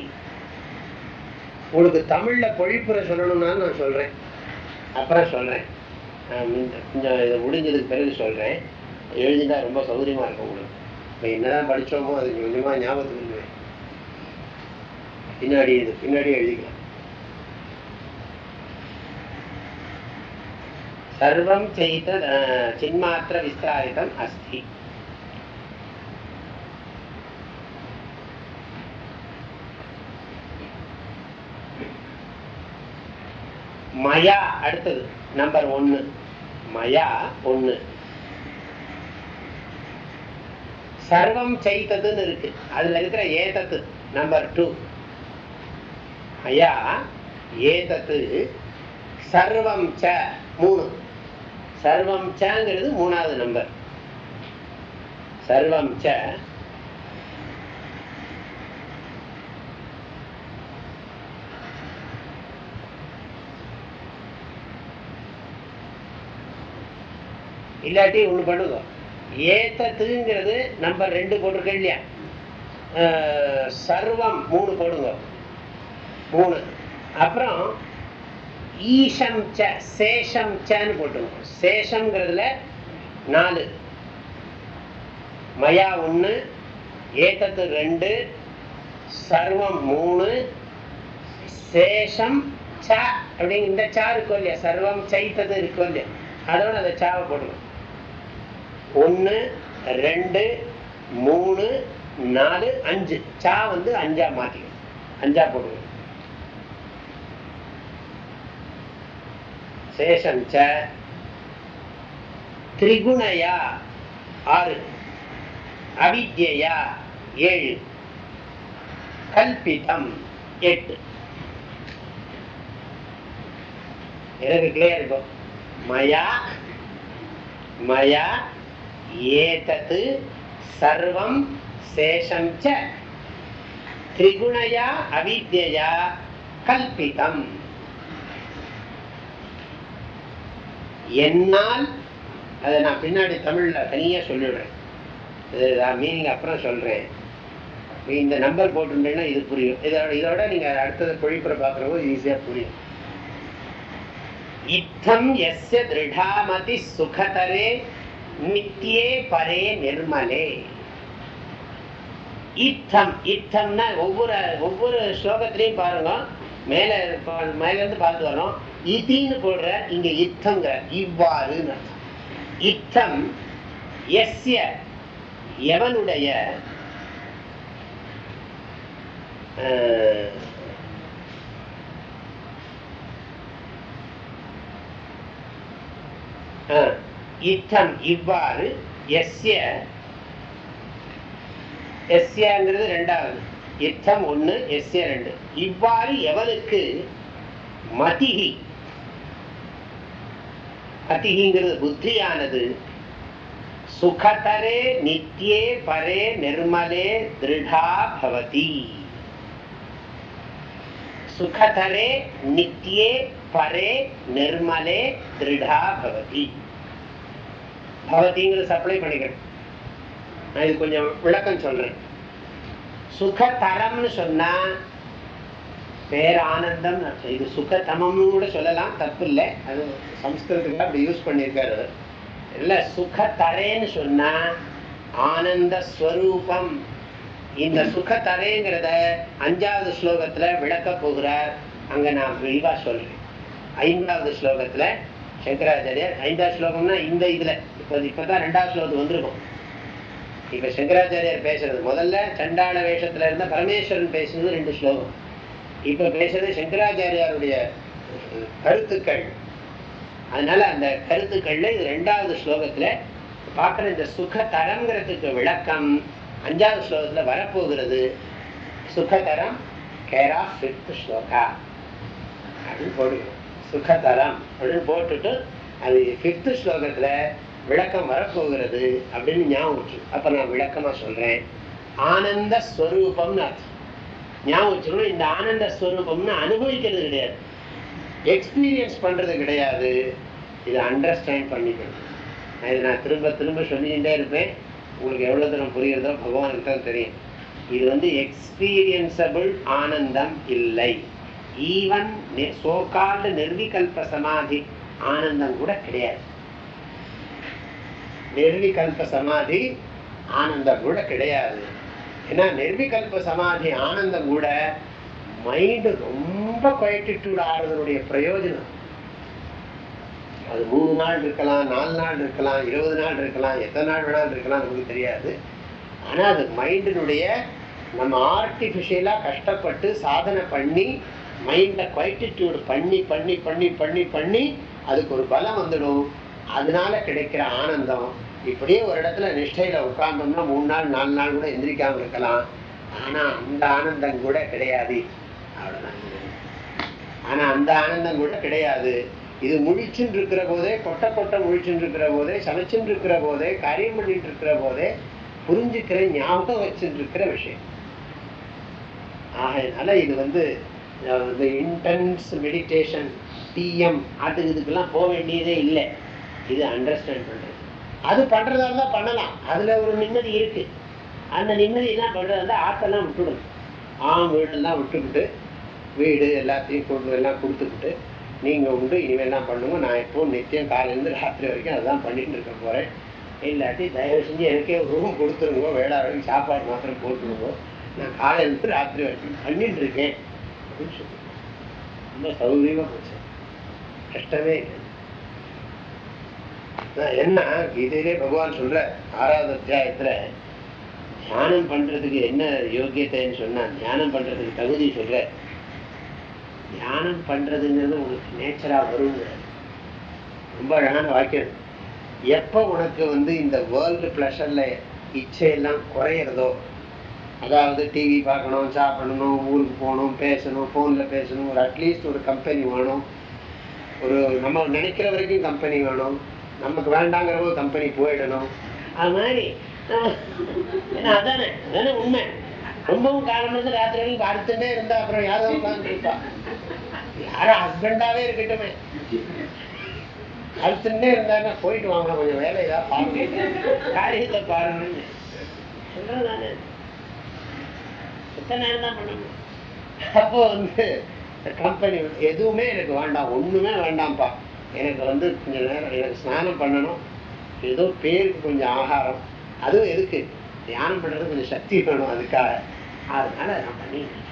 உங்களுக்கு தமிழில் பொழிப்புரை சொல்லணும்னா நான் சொல்கிறேன் அப்புறம் சொல்கிறேன் கொஞ்சம் இதை முடிஞ்சதுக்கு பிறகு சொல்கிறேன் எழுதினா ரொம்ப சௌகரியமாக இருக்கும் உங்களுக்கு. இப்போ என்னதான் படிச்சோமோ அது கொஞ்சமாக ஞாபகத்துக்கு இல்லை. பின்னாடி இது பின்னாடி எழுதிக்கலாம். சர்வம் செய்த சின்மாத்திர விஸ்தாரிதம் அஸ்தி. மயா அடுத்தது நம்பர் ஒன்று மயா ஒன்று சர்வம் செய்ததுன்னு இருக்கு. அதுல இருக்கிற ஏதத்து நம்பர் டூ ஐயா ஏதத்து சர்வம் ச மூணு. சர்வம் சங்கிறது மூணாவது நம்பர் சர்வம் ச இல்லாட்டி ஒண்ணு பண்ணுங்க. ஏத்தத்துங்கிறது நம்ம ரெண்டு போட்டிருக்கோம் இல்லையா? சர்வம் மூணு போடுங்க. மூணு. அப்புறம் ஈஷம் ச சேஷம் சன்னு போட்டுங்க. சேஷம்ங்கிறதுல நாலு. மயா ஒன்று ஏத்தத்து ரெண்டு சர்வம் மூணு சேஷம் ச அப்படிங்க இந்த சா இருக்கும் இல்லையா? சர்வம் சைத்தது இருக்கும் இல்லையா? அதோட அந்த சாவை போட்டுக்கணும் ஒன்று ரெண்டு மூணு நாலு அஞ்சு. சா வந்து அஞ்சா மாற்றிக்கணும் அஞ்சா போடுவோம் சேஷம் ச திரிகுணயா ஆறு. அவித்யா ஏழு. கல்பிதம் எட்டு. எனக்கு கிளியர் இருக்கும் மயா மயா ஏதத் சர்வம் சேஷம் ச. திரிகுணயா அவித்யா கல்பிதம். என்னால் அதை நான் பின்னாடி தமிழ்ல தனியா சொல்லிடுறேன். இது நான் மீனிங் அப்புறம் சொல்றேன். இந்த நம்பர் போட்டுட்டேன்னா இது புரியும். இதோட இதோட நீங்க அடுத்தது பொழிப்புற பாக்குறப்போ ஈஸியா புரியும். இத்தம் எஸ்ய திருடாமதி சுகதரே நித்தியே பரே நிர்மலே. இத்தம் இத்தம்னா ஒவ்வொரு ஒவ்வொரு ஸ்லோகத்திலையும் பாருங்க. மேல பா- மேல இருந்து பார்த்து வரோம் இதின்னு போடுற இங்க இத்தங்க இவ்வாறு இத்தம் எஸ்ய எவனுடைய ஆஹ் இத்தம் இவ்வாறு எஸ்ய எஸ்யங்கிறது ரெண்டாவது. இத்தம் ஒன்று எஸ்ய ரெண்டு. இவ்வாறு எவனுக்கு? மதிகி. மதிஹிங்கிறது புத்தியானது. சுகதரே நித்தியே பரே நிர்மலே திருடா பவதி. சுகதரே நித்தியே பரே நிர்மலே திருடா பவதி. பவதிங்கிறது சப்ளை பண்ணிக்கிறேன். நான் இது கொஞ்சம் விளக்கம் சொல்றேன். சுகதரம்னு சொன்னா பேரானந்தம் இது சுகதமம்னு கூட சொல்லலாம் தப்பு இல்லை அது சம்ஸ்கிருதத்துக்கு அப்படி யூஸ் பண்ணியிருக்காரு இல்லை சுகத்தரேன்னு சொன்னா ஆனந்த ஸ்வரூபம் இந்த சுகத்தரேங்கிறத அஞ்சாவது ஸ்லோகத்துல விளக்க போகிறார். அங்க நான் விரிவா சொல்றேன். ஐந்தாவது ஸ்லோகத்துல சங்கராச்சாரியர் ஐந்தாவது ஸ்லோகம்னா இந்த இதுல. இப்ப இப்பதான் ரெண்டாவது ஸ்லோகத்துக்கு வந்திருக்கும். இப்ப சங்கராச்சாரியார் பேசுறது முதல்ல சண்டாள வேஷத்துல இருந்த பரமேஸ்வரன் பேசுனது ரெண்டு ஸ்லோகம். இப்ப பேசுறது சங்கராச்சாரியாருடைய கருத்துக்கள். அதனால அந்த கருத்துக்கள்ல இது ரெண்டாவது ஸ்லோகத்துல பார்க்கிற இந்த சுகதரம்ங்கிறதுக்கு விளக்கம் அஞ்சாவது ஸ்லோகத்துல வரப்போகிறது. சுகதரம் கேரா ஃபிஃப்த் ஸ்லோகா. அப்படின்னு போடுவோம் சுகதரம் அப்படின்னு போட்டுட்டு அது ஃபிஃப்த்து ஸ்லோகத்தில் விளக்கம் வரப்போகிறது அப்படின்னு ஞாபகம் வச்சு. அப்போ நான் விளக்கமாக சொல்கிறேன் ஆனந்த ஸ்வரூபம்னு அர்த்தம். ஞாபகம் வச்சுக்கணும் இந்த ஆனந்த ஸ்வரூபம்னு அனுபவிக்கிறது கிடையாது. எக்ஸ்பீரியன்ஸ் பண்ணுறது கிடையாது. இதை அண்டர்ஸ்டாண்ட் பண்ணிக்கணும். இதை நான் திரும்ப திரும்ப சொல்லிக்கிட்டே இருப்பேன். உங்களுக்கு எவ்வளோ தூரம் புரியுறதோ பகவானுக்கு தான் தெரியும். இது வந்து எக்ஸ்பீரியன்சபிள் ஆனந்தம் இல்லை. ஈவன் சோகால்டு நிர்விகல்ப சமாதி ஆனந்தம் கூட கிடையாது. நிர்விகல்ப சமாதி ஆனந்தம் கூட கிடையாது. ஏன்னா நிர்விகல்ப சமாதி ஆனந்தம் கூட மைண்டு ரொம்ப குவைட்டிட்டு ஆடுறதுடைய பிரயோஜனம். அது மூணு நாள் இருக்கலாம் நாலு நாள் இருக்கலாம் இருபது நாள் இருக்கலாம் எத்தனை நாள் வேணாலும் இருக்கலாம் நமக்கு தெரியாது. ஆனா அது மைண்டினுடைய நம்ம ஆர்டிபிஷியலா கஷ்டப்பட்டு சாதனை பண்ணி மைண்டை குவைட்டிடியூடு பண்ணி பண்ணி பண்ணி பண்ணி பண்ணி அதுக்கு ஒரு பலம் வந்துடும். அதனால கிடைக்கிற ஆனந்தம். இப்படியே ஒரு இடத்துல நிஷ்டையில உட்கார்ந்தோம்னா மூணு நாள் நாலு நாள் கூட எந்திரிக்காமல் இருக்கலாம். ஆனா அந்த ஆனந்தம் கூட கிடையாது. அவ்வளவுதான். ஆனா அந்த ஆனந்தம் கூட கிடையாது. இது முழிச்சுன்னு இருக்கிற போதே கொட்ட கொட்ட முழிச்சுட்டு இருக்கிற போதே சமைச்சுட்டு இருக்கிற போதே காரியம் பண்ணிட்டு இருக்கிற போதே புரிஞ்சுக்கிற ஞாபகம் வச்சுட்டு இருக்கிற விஷயம். ஆகையினால இது வந்து இன்டென்ஸ் மெடிடேஷன் டிஎம் அது இதுக்கெல்லாம் போக வேண்டியதே இல்லை. இது அண்டர்ஸ்டாண்ட் பண்ணுறது அது பண்ணுறதா இருந்தால் பண்ணலாம். அதில் ஒரு நிம்மதி இருக்குது அந்த நிம்மதியெல்லாம் பண்ணுறதா இருந்தால் ஆற்றெல்லாம் விட்டுடும். ஆம் வீடெல்லாம் விட்டுக்கிட்டு வீடு எல்லாத்தையும் கொண்டு எல்லாம் கொடுத்துக்கிட்டு நீங்கள் உண்டு இனிமேல்லாம் பண்ணுங்க. நான் இப்போ நித்தியம் காலையிலேருந்து ராத்திரி வரைக்கும் அதுதான் பண்ணிட்டு இருக்க போகிறேன் இல்லாட்டி தயவு செஞ்சு எனக்கே ரூம் கொடுத்துருங்கோ வேளா வரைக்கும் சாப்பாடு மாத்திரம் போட்டுருங்கோ. நான் காலையிலேருந்து ராத்திரி வரைக்கும் பண்ணிட்டு இருக்கேன். அப்படின்னு சொல்லி ரொம்ப சௌகரியமா போச்சு? கஷ்டமே இல்லை. என்ன கீதையிலே பகவான் சொல்ற ஆறாவது அத்தியாயத்துல தியானம் பண்றதுக்கு என்ன யோக்கியத்தைன்னு சொன்னா தியானம் பண்றதுக்கு தகுதி சொல்ற. தியானம் பண்றதுங்கிறது உனக்கு நேச்சரா வருங்கிற ரொம்ப அழகான வாக்கியம் எப்போ உனக்கு வந்து இந்த வேர்ல்டு பிளஷர்ல இச்சையெல்லாம் குறையிறதோ அதாவது டிவி பார்க்கணும் சாப்பிடணும் ஊருக்கு போகணும் பேசணும் ஃபோனில் பேசணும் ஒரு அட்லீஸ்ட் ஒரு கம்பெனி வேணும். ஒரு நம்ம நினைக்கிற வரைக்கும் கம்பெனி வேணும். நமக்கு வேண்டாங்கிற போது கம்பெனி போயிடணும். அது மாதிரி அதானே அதானே உண்மை. ரொம்பவும் காரணம் வந்து ராத்திரி பார்த்துட்டே இருந்தா அப்புறம் யாரும் உட்காந்துருப்பா யாரும் ஹஸ்பண்டாவே இருக்கட்டுமே. அடுத்துட்டே இருந்தாங்க போயிட்டு வாங்க கொஞ்சம் வேலை ஏதாவது பாருங்க. காரியத்தை பாருங்கன்னு. நானு எத்தனை நேரம் தான் பண்ணணும் அப்போ வந்து கம்பெனி எதுவுமே எனக்கு வேண்டாம் ஒண்ணுமே வேண்டாம்ப்பா. எனக்கு வந்து கொஞ்சம் நேரம் எனக்கு ஸ்நானம் பண்ணணும். ஏதோ பேருக்கு கொஞ்சம் ஆகாரம். அதுவும் எதுக்கு? தியானம் பண்றது கொஞ்சம் சக்தி வேணும் அதுக்காக. அதனால நான் பண்ணிட்டு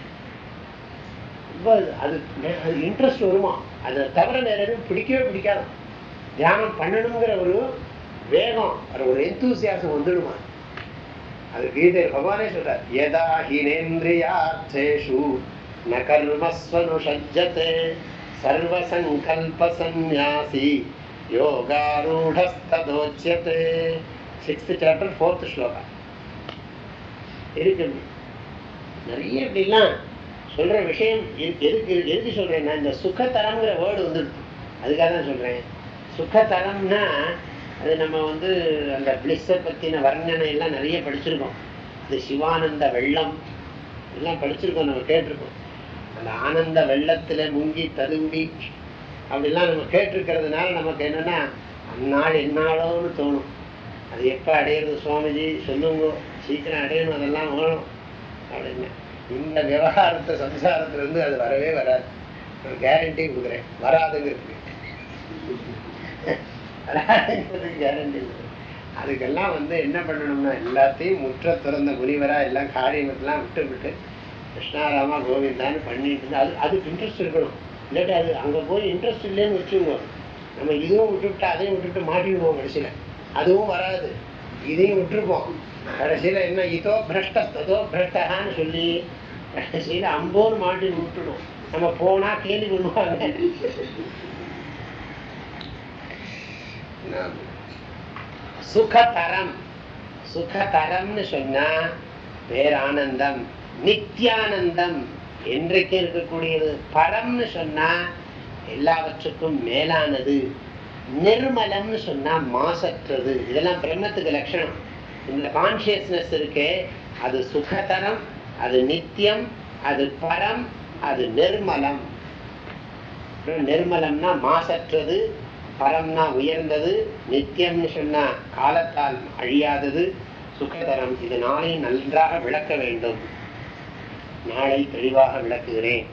ரொம்ப அது அது இன்ட்ரெஸ்ட் வருமா? அதை தவிர நேரம் பிடிக்கவே பிடிக்காது. தியானம் பண்ணணுங்கிற ஒரு வேகம் ஒரு எந்தூசியாசம் வந்துடுமா? அது கீதை பகவானே சொல்றார் யதா ஹினேந்திரியார்த்தேஷு ந கர்மஸ்வனுஷஜ்ஜதே சர்வசங்கல்ப சந்நியாசி யோகாரூடஸ்ததோச்சியதே சிக்ஸ்த் சாப்டர் ஃபோர்த் ஸ்லோகா இருக்கு நிறைய இப்படிலாம் சொல்ற விஷயம் இருக்கு- எதுக்கு எதுக்கு சொல்றேன்னா இந்த சுகத்தரம்ங்கிற வேர்டு வந்துடுது அதுக்காக தான் சொல்றேன் சுகத்தரம்னா அது நம்ம வந்து அந்த பிளிஸ்ஸை பற்றின வர்ணனை எல்லாம் நிறைய படிச்சிருக்கோம். இந்த சிவானந்த வெள்ளம் எல்லாம் படிச்சிருக்கோம் நம்ம கேட்டிருக்கோம். அந்த ஆனந்த வெள்ளத்தில் முங்கி ததும்பி அப்படிலாம் நம்ம கேட்டிருக்கிறதுனால நமக்கு என்னென்னா அந்நாள் என்னாளோன்னு தோணும். அது எப்போ அடையிறது சுவாமிஜி? சொல்லுங்க. சீக்கிரம் அடையணும் அதெல்லாம் வேணும் அப்படின்னு. இந்த விவகாரத்தை சம்சாரத்துலேருந்து அது வரவே வராது. நான் கேரண்டி கொடுக்குறேன். வராதுங்கிறது கேரண்டி அதுக்கெல்லாம் வந்து என்ன பண்ணணும்னா எல்லாத்தையும் முற்ற திறந்த முனிவரா எல்லாம் காரியமெல்லாம் விட்டு விட்டு கிருஷ்ணாராமா கோவிந்தான்னு பண்ணிட்டு இருந்தா அது அதுக்கு இன்ட்ரெஸ்ட் இருக்கணும். இல்லாட்டி அது அங்கே போய் இன்ட்ரெஸ்ட் இல்லைன்னு வச்சுக்கோ நம்ம இதுவும் விட்டுவிட்டு அதையும் விட்டுட்டு மாட்டிடுவோம் கடைசியில். அதுவும் வராது. இதையும் விட்டுருப்போம். கடைசியில் என்ன இதோ பிரஷ்ட ததோ பிரஷ்டகான்னு சொல்லி கடைசியில் அம்போன்னு மாட்டி விட்டுடும் நம்ம போனால் கேள்வி பண்ணுவாங்க. சுகதரம் சுகதரம்னு சொன்னா பேரானந்தம் நித்யானந்தம் என்றைக்கு இருக்கக்கூடியது பரம்னு சொன்னா எல்லாவற்றுக்கும் மேலானது நிர்மலம்னு சொன்னா மாசற்றது இதெல்லாம் பிரம்மத்துக்கு லட்சணம் இந்த கான்சியஸ்னஸ் இருக்கே அது சுகதரம் அது நித்தியம் அது பரம் அது நிர்மலம் நிர்மலம்னா மாசற்றது பரம்னா உயர்ந்தது நித்தியம்னு சொன்னா காலத்தால் அழியாதது சுகதரம். இது நாளை நன்றாக விளக்க வேண்டும். நாளை தெளிவாக விளக்குகிறேன்.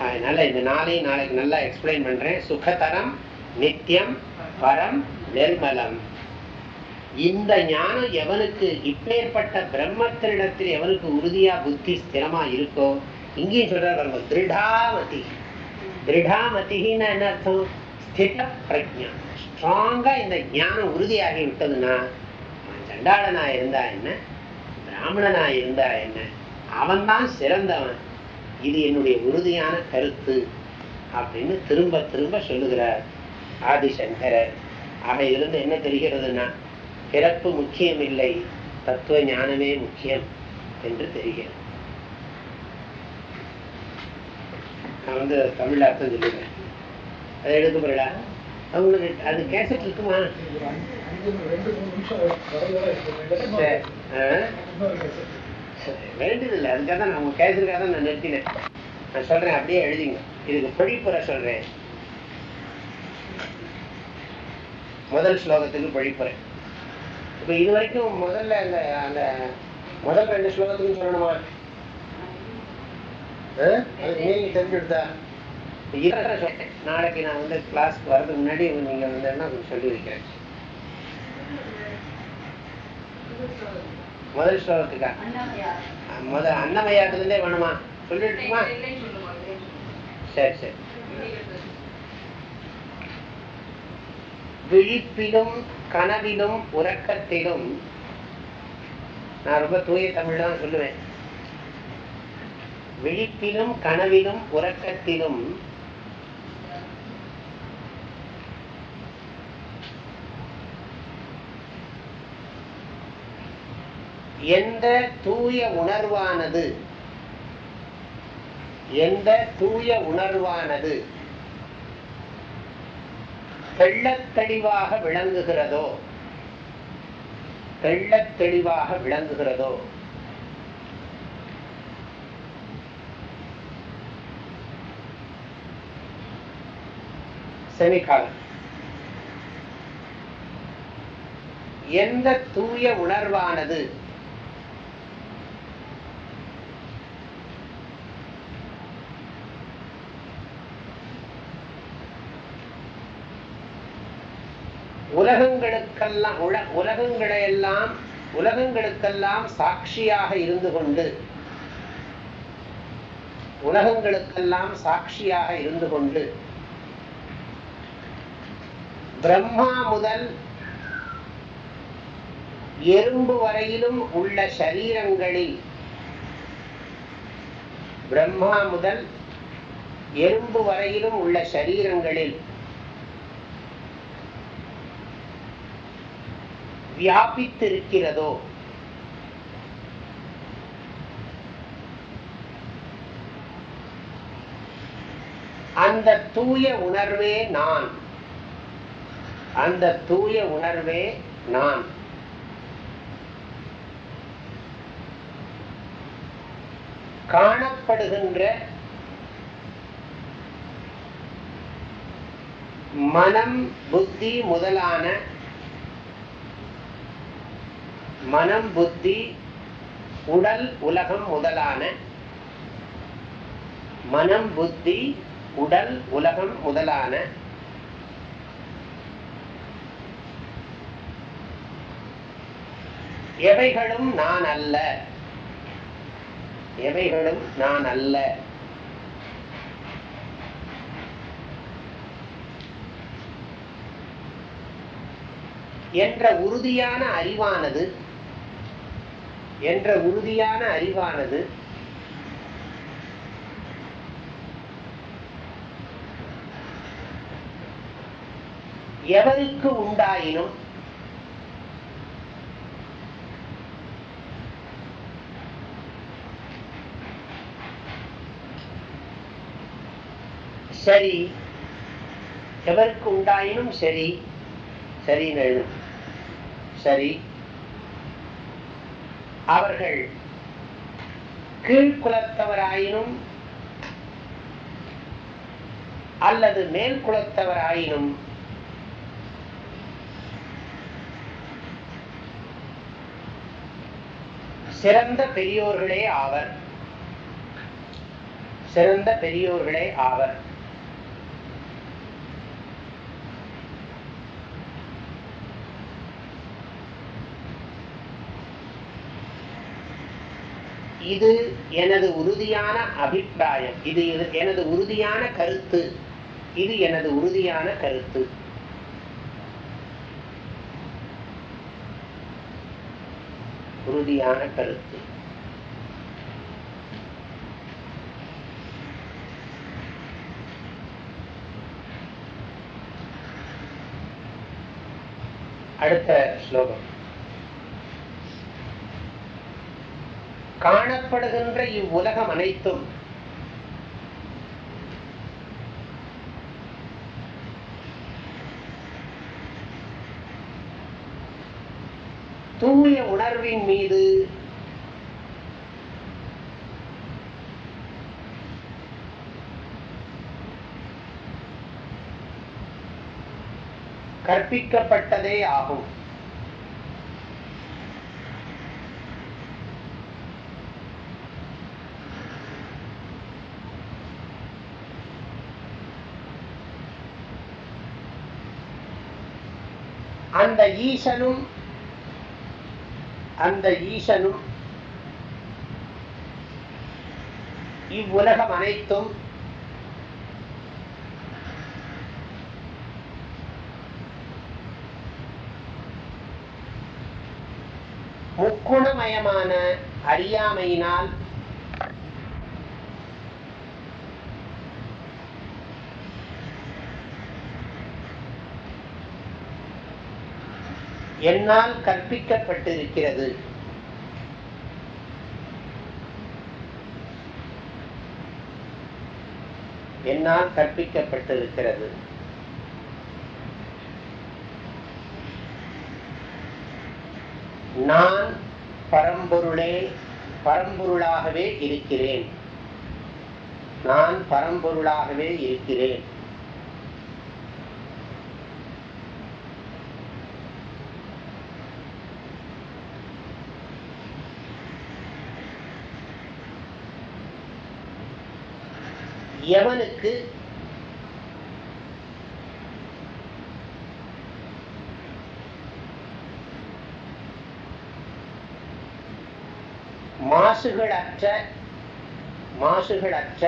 அதனால இந்த நாளை நாளைக்கு நல்லா எக்ஸ்பிளைன் பண்றேன். சுகதரம் நித்தியம் பரம் நிர்மலம் இந்த ஞானம் எவனுக்கு இப்பேற்பட்ட பிரம்மத்தினிடத்தில் எவனுக்கு உறுதியா புத்தி ஸ்திரமா இருக்கோ இங்கேயும் சொல்றாரு திருடாமதி. திருடாமதினா என்ன அர்த்தம்? ஸ்தித பிரஜா ஸ்ட்ராங்கா இந்த ஞானம் உறுதியாகி விட்டதுன்னா அவன் சண்டாளனா இருந்தா என்ன? பிராமணனா இருந்தா என்ன? அவன்தான் சிறந்தவன். இது என்னுடைய உறுதியான கருத்து அப்படின்னு திரும்ப திரும்ப சொல்லுகிறார் ஆதிசங்கரர். ஆக இருந்து என்ன தெரிகிறதுனா பிறப்பு முக்கியம் இல்லை தத்துவ ஞானமே முக்கியம் என்று தெரிகிறது. நான் வந்து தமிழ் அர்த்தம் சொல்லுகிறேன். அதை எடுக்க போறா அவங்களுக்கு அது கேசட் இருக்குமா? வேண்டியதில்லை. அதுக்காக தான் நான் உங்க கேசட்டுக்காக தான் நான் நிறுத்தினேன். நான் சொல்றேன் அப்படியே எழுதிங்க. இதுக்கு பொழிப்புரை சொல்றேன். முதல் ஸ்லோகத்துக்கு பொழிப்புரை இப்ப இது வரைக்கும் முதல்ல அந்த அந்த முதல் ரெண்டு ஸ்லோகத்துக்கும் சொல்லணுமா? அதுக்கு நீங்க தெரிஞ்சுடுதா இருக்கிற நாளைக்கு நான் வந்து கிளாஸ்க்கு வர்றதுக்கு முன்னாடி நீங்க வந்தேன்னா கொஞ்சம் சொல்லி வைக்கிறேன் முதல் ஸ்லோகத்துக்கா? முதல் அன்னமயாத்துல வேணுமா? சொல்லிட்டுமா? சரி சரி. விழிப்பிலும் கனவிலும் உறக்கத்திலும் நான் ரொம்ப தூய தமிழ் தான் சொல்லுவேன். விழிப்பிலும் கனவிலும் உறக்கத்திலும் எந்த தூய உணர்வானது? எந்த தூய உணர்வானது? தெள்ளத்தெளிவாக விளங்குகிறதோ? தெள்ளத்தெளிவாக விளங்குகிறதோ? செமிகாலம் எந்த தூய உணர்வானது? உலகங்களுக்கெல்லாம் உல உலகங்களையெல்லாம் உலகங்களுக்கெல்லாம் சாட்சியாக இருந்து கொண்டு உலகங்களுக்கெல்லாம் சாட்சியாக இருந்து கொண்டு பிரம்மா முதல் எறும்பு வரையிலும் உள்ள சரீரங்களில் பிரம்மா முதல் எறும்பு வரையிலும் உள்ள சரீரங்களில் வியாபித்திருக்கிறதோ? அந்த தூய உணர்வே நான். அந்த தூய உணர்வே நான். காணப்படுகின்ற மனம் புத்தி முதலான மனம் புத்தி உடல் உலகம் முதலான மனம் புத்தி உடல் உலகம் முதலான எவைகளும் நான் அல்ல. எவைகளும் நான் அல்ல. என்ற உறுதியான அறிவானது என்ற உறுதியான அறிவானது எவருக்கு உண்டாயினும் சரி எவருக்கு உண்டாயினும் சரி சரி எழுதும் சரி. அவர்கள் கீழ்குலத்தவராயினும் அல்லது மேல் குலத்தவராயினும் சிறந்த பெரியோர்களே ஆவர். சிறந்த பெரியோர்களே ஆவர். இது எனது உறுதியான அபிப்பிராயம். இது எனது உறுதியான கருத்து. இது எனது உறுதியான கருத்து. உறுதியான கருத்து. அடுத்த ஸ்லோகம். காணப்படுகின்ற இவ்வுலகம் அனைத்தும் தூய உணர்வின் மீது கற்பிக்கப்பட்டதே ஆகும். அந்த ஈசனும் அந்த ஈசனும் இவ்வுலகம் அனைத்தும் முக்குணமயமான அறியாமையினால் என்னால் கற்பிக்கப்பட்டிருக்கிறது. என்னால் கற்பிக்கப்பட்டிருக்கிறது. நான் பரம்பொருளே பரம்பொருளாகவே இருக்கிறேன். நான் பரம்பொருளாகவே இருக்கிறேன். எவனுக்கு மாசுகளற்ற மாசுகளற்ற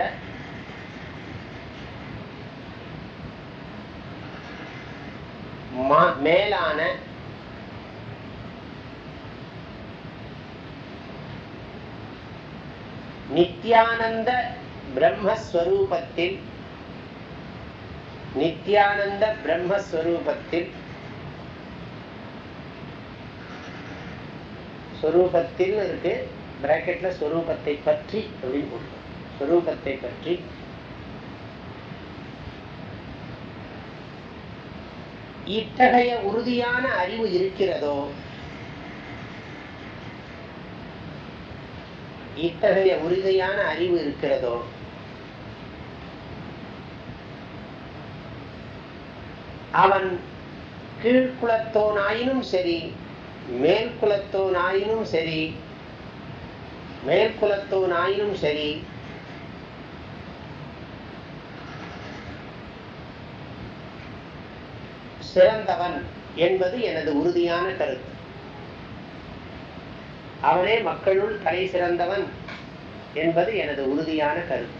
மேலான நித்யானந்த பிரம்மஸ்வரூபத்தில் நித்யானந்த பிரம்மஸ்வரூபத்தில் ஸ்வரூபத்தில் இருக்கு பிராக்கெட்ல ஸ்வரூபத்தை பற்றி அப்படின்னு போட்டு ஸ்வரூபத்தை பற்றி இத்தகைய உறுதியான அறிவு இருக்கிறதோ இத்தகைய உறுதியான அறிவு இருக்கிறதோ அவன் கீழ்குலத்தோனாயினும் சரி மேல்குலத்தோனாயினும் சரி மேற்குலத்தோனாயினும் சரி சிறந்தவன் என்பது எனது உறுதியான கருத்து. அவனே மக்களுள் தலை சிறந்தவன் என்பது எனது உறுதியான கருத்து.